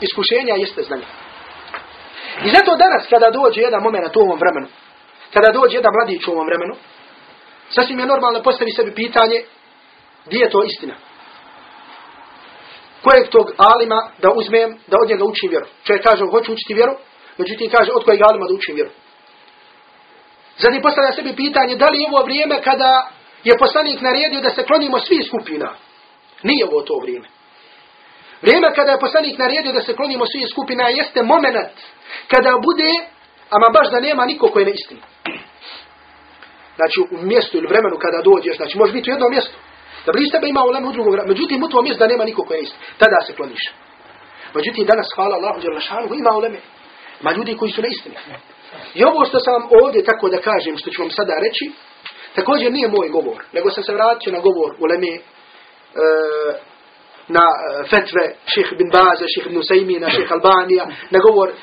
iskušenja jeste znanje. I zato danas kada dođe jedan moment u ovom vremenu, kada dođe jedan mladić u ovom vremenu, sasvim je normalno postavi sebi pitanje gdje je to istina. kojeg tog alima da uzmem, da od njega učim vjeru. Čovjek kaže, hoću učiti vjeru, međutim kaže, od kojeg alima da učim vjeru. Zatim postavlja sebi pitanje, da li je ovo vrijeme kada je poslanik naredio da se klonimo svi skupina? Nije ovo to vrijeme. Vrijeme kada je poslanik naredio da se klonimo svi skupina jeste moment kada bude, ama baš da nema niko koje ne istini. Znači u mjestu ili vremenu kada dođeš, znači može biti u jednom mjestu. Da bliz tebe ima ulema u drugom vremenu. Međutim, u tom mjestu da nema niko koje ne istini. Tada se kloniš. Međutim, danas hvala Allahu Đerlašanu, ima uleme. Ma ljudi koji su na istini. I ovo što sam ovdje tako da kažem, što ću vam sada reći, također nije moj govor, nego sam se vratio na govor uleme, e, na e, fetve ših bin Baza, ših bin Usaimina, ših Albanija, na govor e,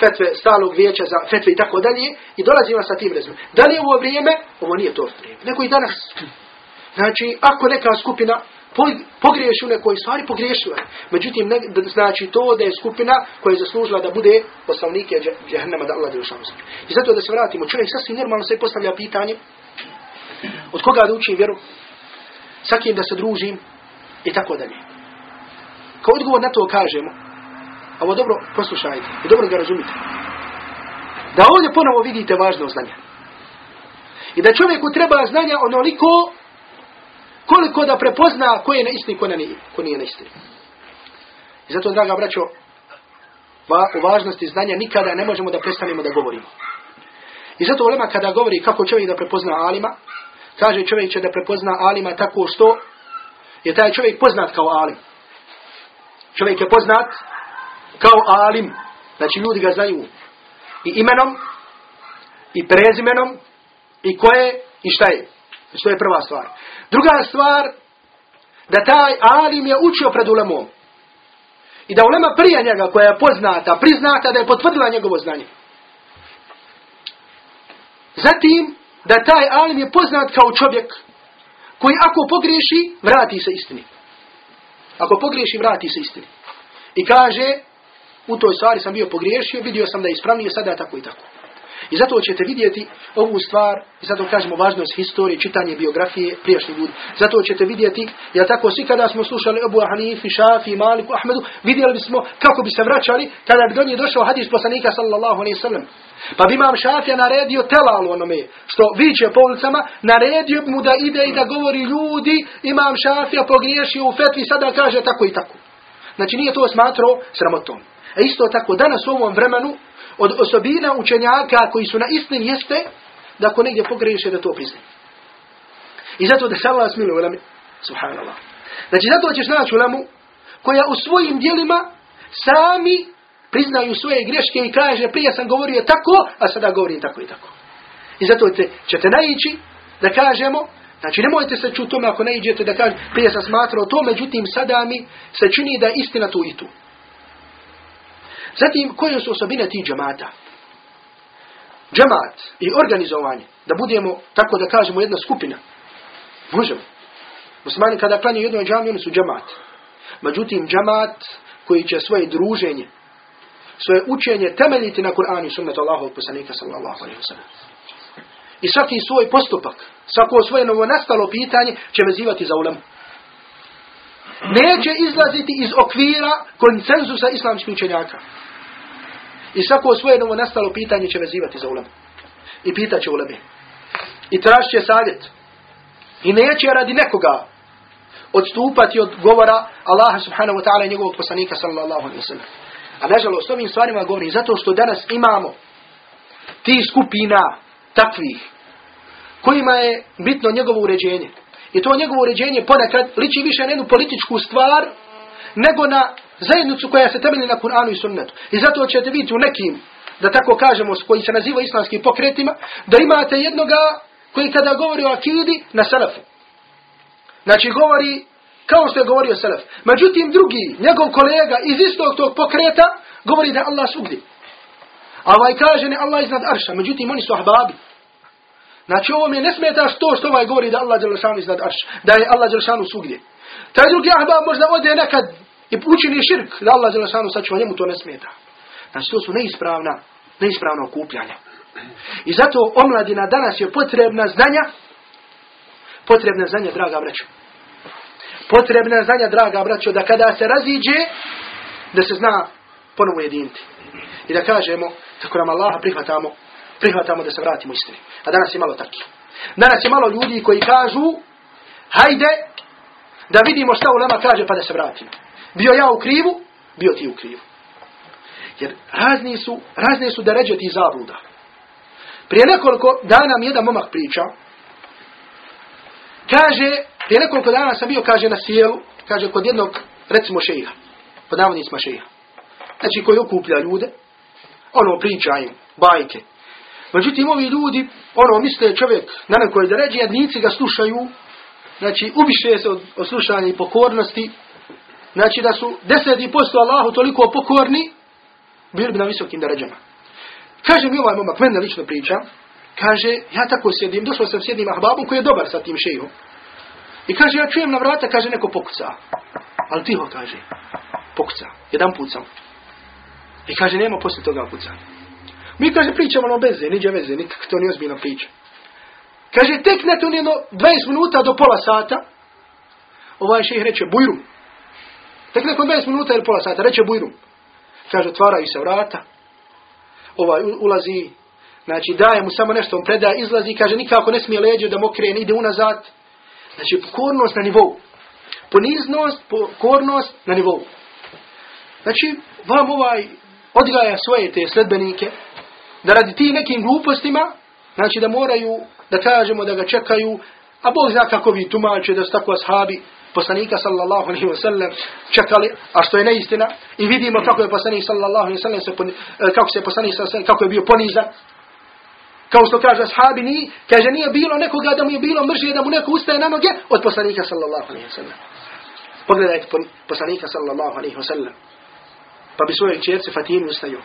fetve stalog vijeća za fetve i tako dalje, i dolazimo sa tim rezom. Da li je ovo vrijeme? Ovo nije to vrijeme, nego i danas. Znači, ako neka skupina pogriješi u nekoj stvari, pogriješila je. Međutim, ne, znači to da je skupina koja je zaslužila da bude poslanike džahnama da Allah djelšanu I zato da se vratimo, čovjek sasvim normalno se postavlja pitanje od koga da učim vjeru, sa kim da se družim i tako dalje. Kao odgovor na to kažemo, ovo dobro poslušajte dobro ga razumite, da ovdje ponovo vidite važno znanje. I da čovjeku treba znanja onoliko koliko da prepozna ko je na istini, ko, ko nije na istini. I zato, draga braćo, va, u važnosti znanja nikada ne možemo da prestanemo da govorimo. I zato ulema kada govori kako čovjek da prepozna alima, kaže čovjek će da prepozna alima tako što je taj čovjek poznat kao alim. Čovjek je poznat kao alim. Znači ljudi ga znaju i imenom, i prezimenom, i koje, i šta je. Znači to je prva stvar. Druga stvar, da taj alim je učio pred ulemom. I da ulema prije njega koja je poznata, priznata da je potvrdila njegovo znanje. Zatim, da taj alim je poznat kao čovjek koji ako pogriješi, vrati se istini. Ako pogriješi, vrati se istini. I kaže, u toj stvari sam bio pogriješio, vidio sam da je ispravnije, sada tako i tako. I zato ćete vidjeti ovu stvar, i zato kažemo važnost historije, čitanje biografije prijašnjih ljudi. Zato ćete vidjeti, ja tako svi kada smo slušali Abu Hanifi, Šafi, Maliku, Ahmedu, vidjeli bismo kako bi se vraćali kada bi do njih došao hadis poslanika sallallahu alaihi sallam. Pa bi imam Šafija naredio telalu onome što viće po ulicama, naredio mu da ide i da govori ljudi, imam Šafija pogriješio u fetvi, sada kaže tako i tako. Znači nije to smatrao sramotom. A isto tako danas u ovom vremenu od osobina učenjaka koji su na istini jeste da ako negdje pogreše da to priznaju. I zato da se Allah smiluje ulemi. Subhanallah. Znači zato ćeš naći ulemu koja u svojim dijelima sami priznaju svoje greške i kaže prije sam govorio tako, a sada govorim tako i tako. I zato te, ćete naići da kažemo, znači nemojte se čuti tome ako naiđete da kažete prije sam smatrao to, međutim sada mi se čini da je istina tu i tu. Zatim, koje su osobine tih džamata? Džamat i organizovanje, da budemo, tako da kažemo, jedna skupina. Možemo. Muslimani kada klanju jednoj džami, oni su džamat. Međutim, džamat koji će svoje druženje, svoje učenje temeljiti na Kur'anu i sunnetu Allahov poslanika sallallahu alaihi wa. I svaki svoj postupak, svako svoje novonastalo pitanje će vezivati za ulemu. Neće izlaziti iz okvira konsenzusa islamskih učenjaka. I svako svoje novo nastalo pitanje će vezivati za ulemu. I pitat će uleme. I tražit će savjet. I neće radi nekoga odstupati od govora Allaha subhanahu wa ta'ala i njegovog poslanika sallallahu alaihi wa sallam. A nažalost, ovim stvarima govorim zato što danas imamo ti skupina takvih kojima je bitno njegovo uređenje. I to njegovo uređenje ponekad liči više na jednu političku stvar nego na zajednicu koja se temelji na Kur'anu i sunnetu. I zato ćete vidjeti u nekim, da tako kažemo, koji se naziva islamskim pokretima, da imate jednoga koji kada govori o akidi na salafu. Znači govori kao što je govorio salaf. Međutim drugi, njegov kolega iz istog tog pokreta, govori da Allah svugdje. A ovaj kaže ne Allah iznad arša. Međutim oni su ahbabi. Znači ovo mi ne smeta što što ovaj govori da Allah Đelešanu iznad arša. Da je Allah Đelešanu svugdje. Taj drugi ahbab možda ode nekad i učini širk da Allah Đelešanu sačuva njemu to ne smeta. Znači to su neispravna, neispravna okupljanja. I zato omladina danas je potrebna znanja, potrebna znanja, draga braću. Potrebna znanja, draga braćo, da kada se raziđe, da se zna ponovo jediniti. I da kažemo, tako nam Allaha prihvatamo, prihvatamo da se vratimo istini. A danas je malo taki. Danas je malo ljudi koji kažu, hajde, da vidimo šta ulema kaže pa da se vratimo. Bio ja u krivu, bio ti u krivu. Jer razni su, razne su da ređe ti zabluda. Prije nekoliko dana mi jedan momak priča, kaže, prije nekoliko dana sam bio, kaže, na sjelu, kaže, kod jednog, recimo, šeha, pod navodnicima šeha. Znači, koji okuplja ljude, ono, priča im, bajke. Međutim, ovi ljudi, ono, misle čovjek na nekoj deređi, jednici ga slušaju, znači, ubiše se od, od slušanja i pokornosti, znači, da su deseti posto Allahu toliko pokorni, bili bi na visokim deređama. Kaže mi ovaj momak, mene lično priča, kaže, ja tako sjedim, došao sam s jednim ahbabom koji je dobar sa tim šejom. I kaže, ja čujem na vrata, kaže, neko pokuca. Ali tiho, kaže, pokuca. Jedan put sam. I kaže, nema poslije toga pucanja. Mi, kaže, pričamo ono veze, niđe veze, nikak to nije ozbiljna priča. Kaže, tek ne to jedno 20 minuta do pola sata, ovaj šejh reče, bujrum. Tek nakon 20 minuta ili pola sata, reče bujrum. Kaže, otvaraju se vrata, ovaj ulazi, znači daje mu samo nešto, on predaje, izlazi, kaže, nikako ne smije leđe da mokrene, ide unazad. Znači, pokornost na nivou. Poniznost, pokornost na nivou. Znači, vam ovaj odgaja svoje te sledbenike, da radi ti nekim glupostima, znači da moraju, da kažemo da ga čekaju, a Bog zna kako vi tumače da su tako ashabi poslanika sallallahu alaihi wa sallam čekali, a što je neistina, i vidimo kako je poslanik sallallahu alaihi wa sallam, se poni, kako se poslanik sallallahu alaihi kako je bio ponizan, kao što kaže ashabi ni, kaže nije bilo nekoga da mu je bilo mržije da mu neko ustaje na noge od poslanika sallallahu alaihi wa sallam. Pogledajte poslanika sallallahu alaihi wa sallam. Pa bi svojoj čerci Fatimi ustaju.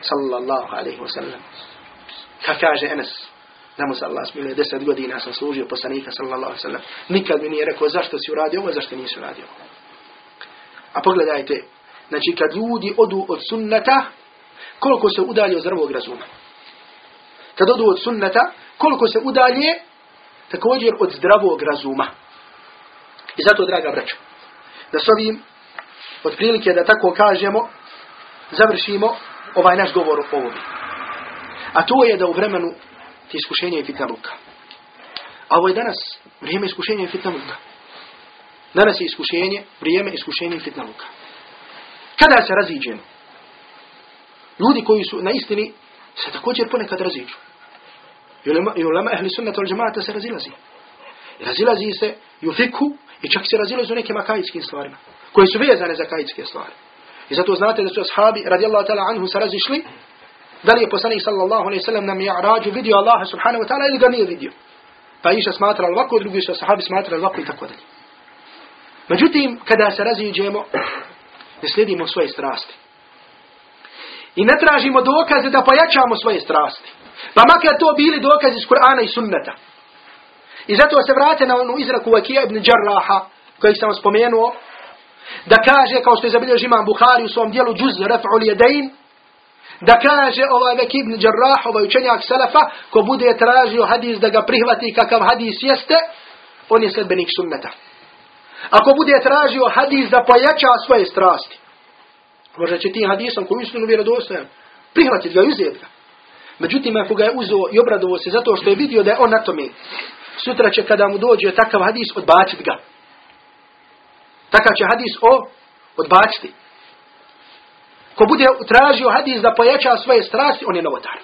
Sallallahu alaihi wa sallam. Ka kaže Enes, da mu se Allah smiluje, deset godina sam služio poslanika sallallahu alaihi sallam. Nikad mi nije rekao zašto si uradio ovo, zašto nisi uradio. A pogledajte, znači kad ljudi odu od sunnata, koliko se udalje od zdravog razuma. Kad odu od sunnata, koliko se udalje također od zdravog razuma. I zato, draga braćo, da s ovim otprilike da tako kažemo, završimo ovaj naš govor o ovome. A to je da u vremenu ti iskušenja i fitna. A ovo je danas vrijeme iskušenja i fitna luka. Danas je iskušenje, vrijeme iskušenja i fitna. Kada se raziđemo? Ljudi koji su na istini se također ponekad raziđu. I ulema ehli sunnata al džemata se razilazi. Razilazi se i u fikhu i čak se razilazi u nekim akajitskim stvarima koje su vezane za kajitske stvari. I zato znate da su ashabi radijallahu ta'ala anhu se razišli da li je poslanik sallallahu alaihi sallam na mi'rađu vidio Allaha subhanahu wa ta'ala ili ga nije vidio. Pa iša smatra ovako, drugi su ashabi smatra ovako i tako dalje. Međutim, kada se raziđemo, ne slijedimo svoje strasti. I ne tražimo dokaze da pojačamo svoje strasti. Pa makar to bili dokazi iz Kur'ana i sunnata. I zato se vrate na onu izraku Vakija ibn Jarraha, kojeg sam spomenuo, da kaže, kao što je zabilježi imam Buhari u svom dijelu džuz raf'ul jedain, da kaže ovaj Vek ibn Jarrah, ovaj učenjak Salafa, ko bude tražio hadis da ga prihvati kakav hadis jeste, on je sledbenik sunneta. Ako bude tražio hadis da pojača svoje strasti, možda će ti hadisom koji uistinu vjerodostojan, prihvatiti ga i uzeti ga. Međutim, ako ga je uzeo i obradovo se zato što je vidio da je on na tome, sutra će kada mu dođe takav hadis odbaciti ga. Takav će hadis o odbaciti. Ko bude tražio hadis da pojača svoje strasti, on je novotar.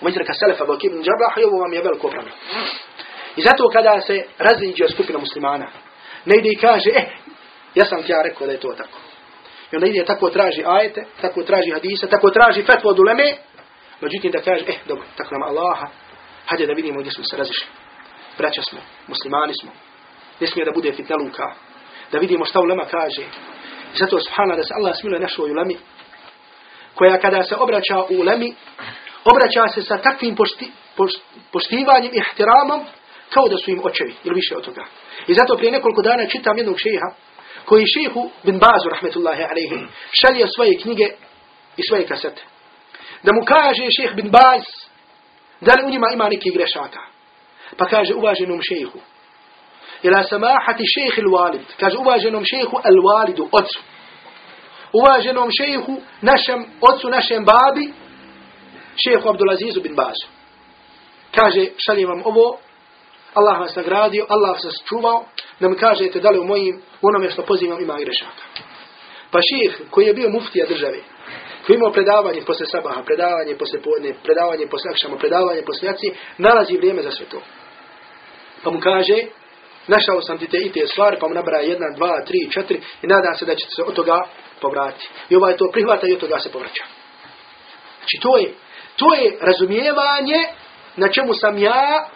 U izreka Selefa Bok ibn Džabrah, ovo vam je veliko pravno. I zato kada se raziđe skupina muslimana, ne ide i kaže, eh, ja sam ti ja rekao da je to tako. I onda ide tako traži ajete, tako traži hadisa, tako traži fetvu od uleme, međutim da kaže, eh, dobro, tako nam Allaha, hajde da vidimo gdje smo se razišli. Braća smo, muslimani smo. Ne smije da bude fitna luka, da vidimo šta ulema kaže. I zato subhana da se Allah smiluje našoj ulemi, koja kada se obraća u ulemi, obraća se sa takvim pošti, pošti, poštivanjem i ihtiramom, kao da su im očevi, ili više od toga. I zato prije nekoliko dana čitam jednog šeha, koji šehu bin Bazu, rahmetullahi alaihi, šalje svoje knjige i svoje kasete. Da mu kaže šeh bin Baz, da li u njima ima neki grešaka. Pa kaže uvaženom šehu, ila samahati šejh il walid. Kaže uvaženom šejhu al walidu, ocu. Uvaženom šejhu, našem ocu, našem babi, šejhu Abdulazizu bin Bazu. Kaže, šaljem vam ovo, Allah vas nagradio, Allah vas čuvao, da mi kažete da li u mojim, onome što pozivam ima grešaka. Pa ših koji je bio muftija države, koji imao predavanje posle sabaha, predavanje posle podne, predavanje posle akšama, predavanje posle jaci, nalazi vrijeme za sve to. Pa mu kaže, našao sam ti te i te stvari, pa mu nabraja jedna, dva, tri, četiri i nadam se da ćete se od toga povratiti. I ovaj to prihvata i od toga se povraća. Znači to je, to je razumijevanje na čemu sam ja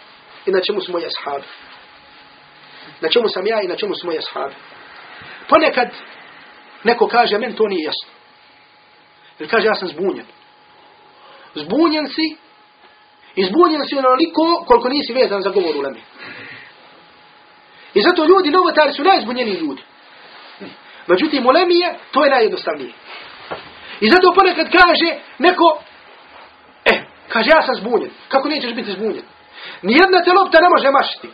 i na čemu su moji ashabi. Na čemu sam ja i na čemu su moji ashabi. Ponekad neko kaže, meni to nije jasno. Ili kaže, ja sam zbunjen. Zbunjen si i zbunjen si onoliko koliko nisi vezan za govor u lemi. I zato ljudi, novotari su najzbunjeniji ljudi. Međutim, u to je najjednostavnije. I zato ponekad kaže neko, e, kaže, ja sam zbunjen. Kako nećeš biti zbunjen? Nijedna te lopta ne može mašiti.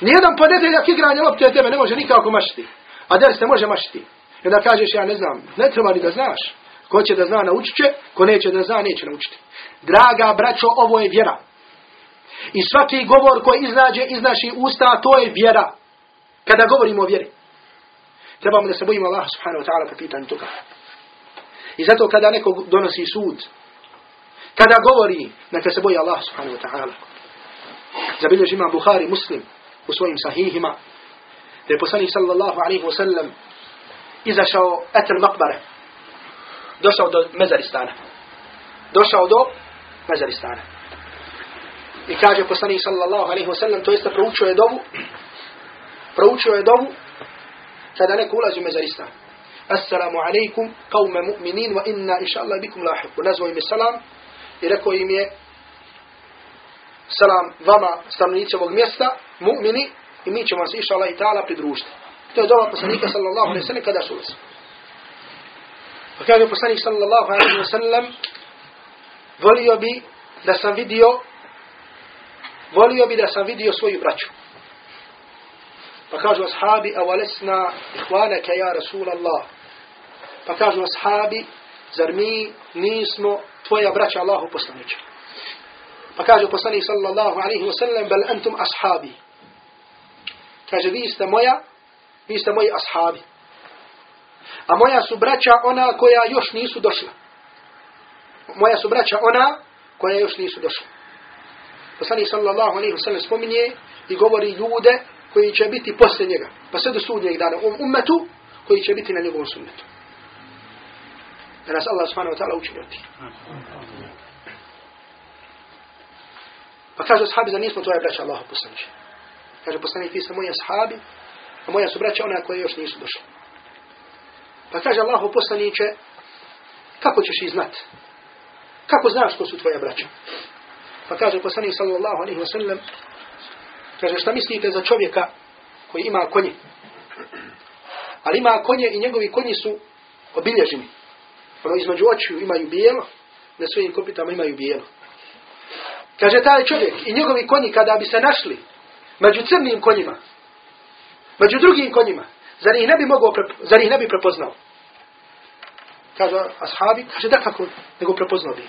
Nijedan ponedeljak igranja lopte tebe ne može nikako mašiti. A der se može mašiti. I onda kažeš, ja ne znam, ne treba ni da znaš. Ko će da zna, naučit će. Ko neće da zna, neće naučiti. Draga braćo, ovo je vjera. I svaki govor koji iznađe iz naših usta, to je vjera. Kada govorimo o vjeri. Trebamo da se bojimo Allah subhanahu wa ta'ala po pitanju toga. I zato kada neko donosi sud, kada govori, neka se boji Allah subhanahu wa ta'ala. Zabilježi ima Bukhari muslim u svojim sahihima, da je poslanik sallallahu alaihi wa sallam izašao etel makbare. Došao do mezaristana. Došao do mezaristana. I kaže poslanik sallallahu alaihi wa sallam, to jeste proučio je dovu, proučio je dovu, kada neko ulazi u mezaristan. Assalamu alaikum, qawme mu'minin, wa inna inša Allah bikum lahiku. Nazvao im je salam i rekao im je salam vama stanovnici ovog mjesta, mu'mini, i mi ćemo se inša Allah i ta'ala pridružiti. To je dova poslanika sallallahu alaihi sallam kada su ulazi. Pa kaže poslanik sallallahu alaihi sallam, volio bi da sam vidio, volio bi da sam vidio svoju braću. Pa kažu ashabi, a valesna ihvanaka ja Rasul Allah. Pa kažu ashabi, zar mi nismo tvoja braća Allahu poslanića. Pa kaže poslanik sallallahu alaihi wa sallam, bel antum ashabi. Kaže, vi ste moja, vi ste moji ashabi. A moja su braća ona koja još nisu došla. Moja su braća ona koja još nisu došla. Poslanik sallallahu alaihi wa sallam spominje i govori ljude koji će biti posle njega. Pa sve do sudnjeg dana u ummetu koji će biti na njegovom sunnetu. Da nas Allah subhanahu wa ta'ala učini od. Pa kaže ashabi da nismo tvoje braća Allaha poslaniče. Kaže poslanik, vi ste moji ashabi, a moja su braća ona koje još nisu došli. Pa kaže Allahu poslaniče, kako ćeš ih znat? Kako znaš ko su tvoja braća? Pa kaže poslanik sallallahu alaihi wa sallam, kaže šta mislite za čovjeka koji ima konje? Ali ima konje i njegovi konji su obilježeni. Ono između očiju imaju bijelo, na svojim kopitama imaju bijelo. Kaže taj čovjek i njegovi konji kada bi se našli među crnim konjima, među drugim konjima, zar ih ne bi mogao, zar ih ne bi prepoznao? Kaže ashabi, kaže da kako, nego prepoznao bi.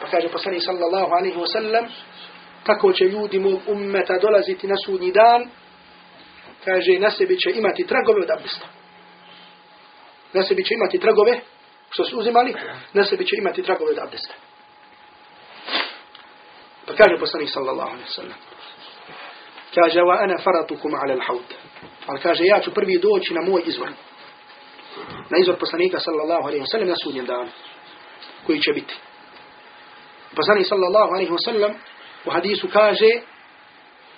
Pa kaže poslanik sallallahu alaihi wa sallam, tako će ljudi mog ummeta dolaziti na sudnji dan, kaže na sebi će imati tragove od abdesta. Na sebi će imati tragove, što su uzimali, na sebi će imati tragove od abdesta. Pa kaže poslanik sallallahu alaihi wa sallam, kaže, wa ana faratukum ala al-hawd. Ali kaže, ja ću prvi doći na moj izvor. Na izvor poslanika sallallahu alaihi wa sallam na sudnjem danu. Koji će biti. Poslanik sallallahu alaihi wa sallam u hadisu kaže,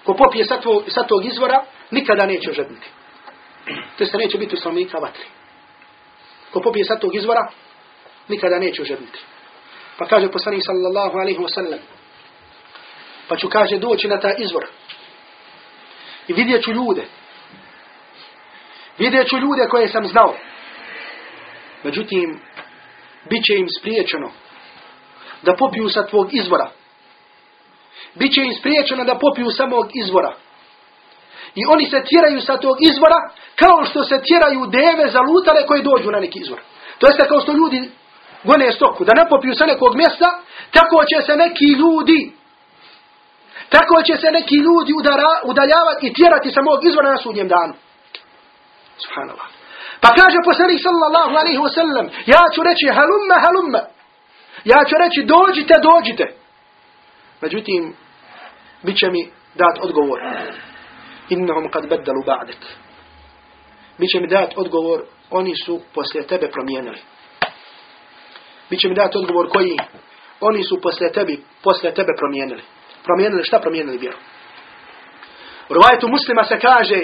ko popije sa, tvoj, sa tog izvora, nikada neće ožedniti. To se neće biti stanovnika vatri. Ko popije sa tog izvora, nikada neće ožedniti. Pa kaže poslanik sallallahu alaihi wa sallam, pa ću kaže doći na ta izvor. I vidjet ću ljude. Vidjet ću ljude koje sam znao. Međutim, bit će im spriječeno da popiju sa tvog izvora. Biće im spriječeno da popiju samog izvora. I oni se tjeraju sa tog izvora kao što se tjeraju deve zalutale koje dođu na neki izvor. To jeste kao što ljudi gone stoku, da ne popiju sa nekog mjesta, tako će se neki ljudi tako će se neki ljudi udara, udaljavati i tjerati sa mog izvora na sudnjem danu. Subhanallah. Pa kaže poslanik sallallahu alaihi wa sallam, ja ću reći halumma, halumma. Ja ću reći dođite, dođite. Međutim, bit će mi dat odgovor. Innahum kad beddalu ba'dek. Biće mi dat odgovor, oni su poslije tebe promijenili. Biće mi dat odgovor koji oni su poslije tebi, poslije tebe promijenili. Promijenili šta? Promijenili vjeru. U rivajetu muslima se kaže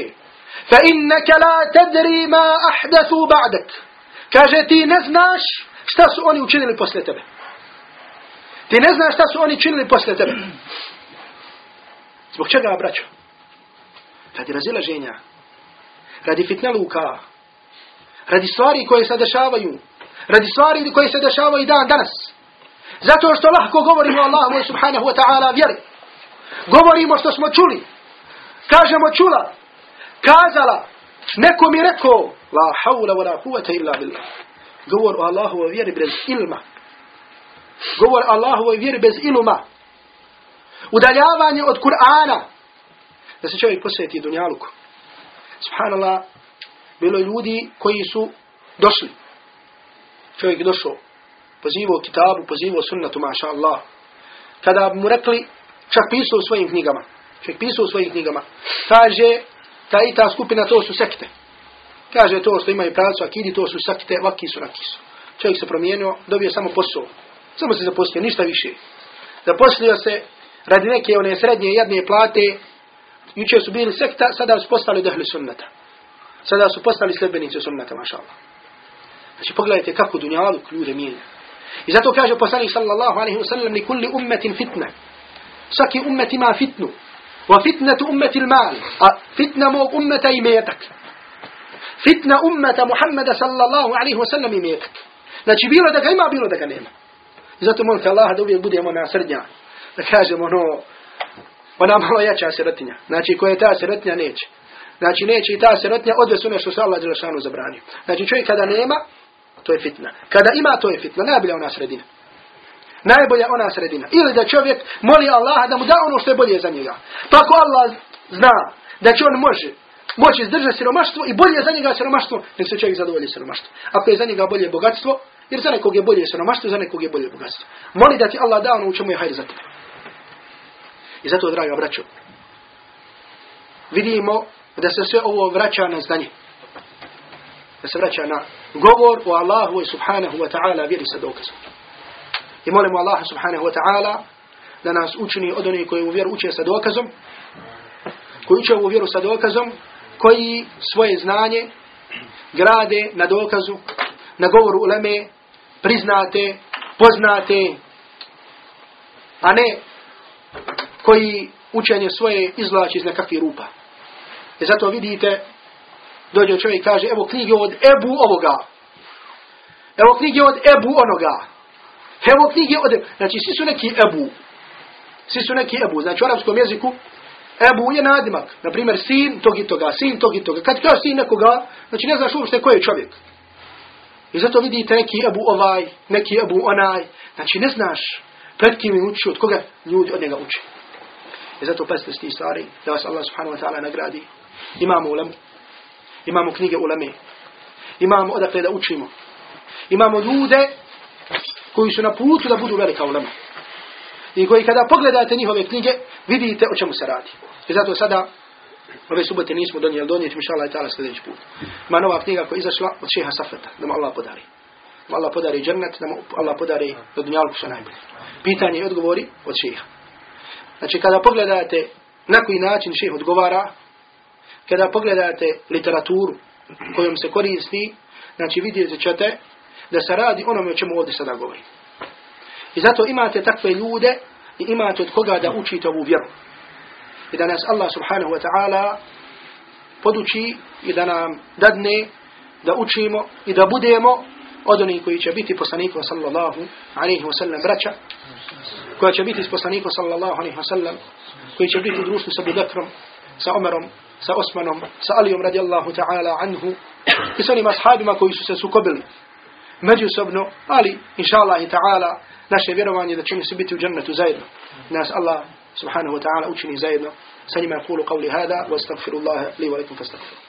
innaka la tadri ma ahdathu ba'dak. Kaže ti ne znaš šta su oni učinili poslije tebe. Ti ne znaš šta su oni učinili poslije tebe. Zbog čega, braćo? Radi razilaženja. Radi fitna luka. Radi stvari koje se dešavaju. Radi stvari koje se dešavaju dan danas. Zato što lahko govorimo Allahu subhanahu wa ta'ala vjeri. Govorimo što smo čuli. Kažemo čula. Kazala. Neko mi rekao. La hawla wa la kuvata illa billah. Govor o Allahu vjeri bez ilma. Govor Allahu vjeri bez ilma. Udaljavanje od Kur'ana. Da se čovjek posveti dunjaluku. Subhanallah. Bilo ljudi koji su došli. Čovjek je došao. Pozivao kitabu, pozivao sunnatu, maša Allah. Kada mu rekli, čak pisao u svojim knjigama. Čovjek pisao u svojim knjigama. Kaže, ta i ta skupina, to su sekte. Kaže to što imaju pravcu akidi, to su sekte, vaki su, raki su. Čovjek se promijenio, dobio samo posao. Samo se zaposlio, ništa više. Zaposlio se radi neke one srednje jedne plate. Juče su bili sekta, sada su postali dehli sunnata. Sada su postali sljedbenici sunnata, maša Allah. Znači pogledajte kako dunjaluk ljude mijenja. I zato kaže poslanik sallallahu alaihi wa sallam li kulli ummetin fitna. Svaki ummet ima fitnu. Wa fitnatu ummeti mal. A fitna mog ummeta i metak. Fitna ummeta Muhammeda sallallahu alaihi wa sallam i metak. Znači bilo da ga ima, bilo da ga nema. Zato molim te Allah da uvijek budemo na srednja. Da kažemo ono, ona malo jača sirotinja. Znači koja je ta sirotinja neće. Znači neće i ta sirotinja odvesu nešto što Allah Đelešanu zabranio. Znači čovjek kada nema, to je fitna. Kada ima, to je fitna. Najbolja ona sredina. Najbolja ona sredina. Ili da čovjek moli Allaha da mu da ono što je bolje za njega. Pa ako Allah zna da će on može moći izdržati siromaštvo i bolje za njega siromaštvo, nek se čovjek zadovolji siromaštvo. Ako je za njega bolje bogatstvo, jer za nekog je bolje siromaštvo, za nekog je bolje bogatstvo. Moli da ti Allah da ono u čemu je hajde za tebe. I zato, draga braćo, vidimo da se sve ovo vraća na znanje. Da se vraća na govor o Allahu i subhanahu wa ta'ala vjeri sa dokazom. I molimo Allaha subhanahu wa ta'ala da nas učini od onih koji u vjeru uče sa dokazom, koji uče u vjeru sa dokazom, koji svoje znanje grade na dokazu, na govoru uleme, priznate, poznate, a ne koji učenje svoje izvlači iz nekakvih rupa. I zato vidite, dođe čovjek i kaže, evo knjige od Ebu ovoga. Evo knjige od Ebu onoga. Evo knjige od. Znači, svi su neki Ebu. Svi su neki Ebu. Znači, u arapskom jeziku, Ebu je nadimak. Naprimjer, sin tog i toga, sin tog i toga. Kad kažeš sin nekoga, znači ne znaš uopšte ko je čovjek. I zato vidite neki Ebu ovaj, neki Ebu onaj. Znači, ne znaš pred kim je učio, od koga ljudi od njega uče. I zato pazite s tih stvari, da vas Allah subhanahu wa ta'ala nagradi. Imamo ulem, imamo knjige uleme, imamo odakle da učimo. Imamo ljude koji su na putu da budu velika ulema. I koji kada pogledate njihove knjige, vidite o čemu se radi. I zato sada, ove subote nismo donijeli miša Allah i sljedeći put. Ima nova knjiga koja je izašla od šeha Safeta, da mu Allah podari. Da mu Allah podari džennet, da mu Allah podari do dunjalku što najbolje. Pitanje i odgovori od šeha. Znači kada pogledate na koji način šeh odgovara, kada pogledate literaturu kojom se koristi, znači vidjeti ćete da se radi onome o čemu ovdje sada govori. I zato imate takve ljude i imate od koga da učite ovu vjeru. i da nas Allah subhanahu wa ta'ala poduči i da nam dadne da učimo i da budemo od onih koji će biti poslanikom sallallahu alaihi wasallam braća, koja će biti poslanikom sallallahu alaihi wasallam, koji će biti u društvu sa Budakrom, sa Omerom, sa Osmanom, sa Alijom radijallahu ta'ala anhu i sa onim ashabima koji su se sukobili međusobno, ali inša Allah i ta'ala naše vjerovanje da ćemo se biti u džennetu zajedno. Nas Allah سبحانه وتعالى أجني زيدا سلم أقول قولي هذا واستغفر الله لي ولكم فاستغفروا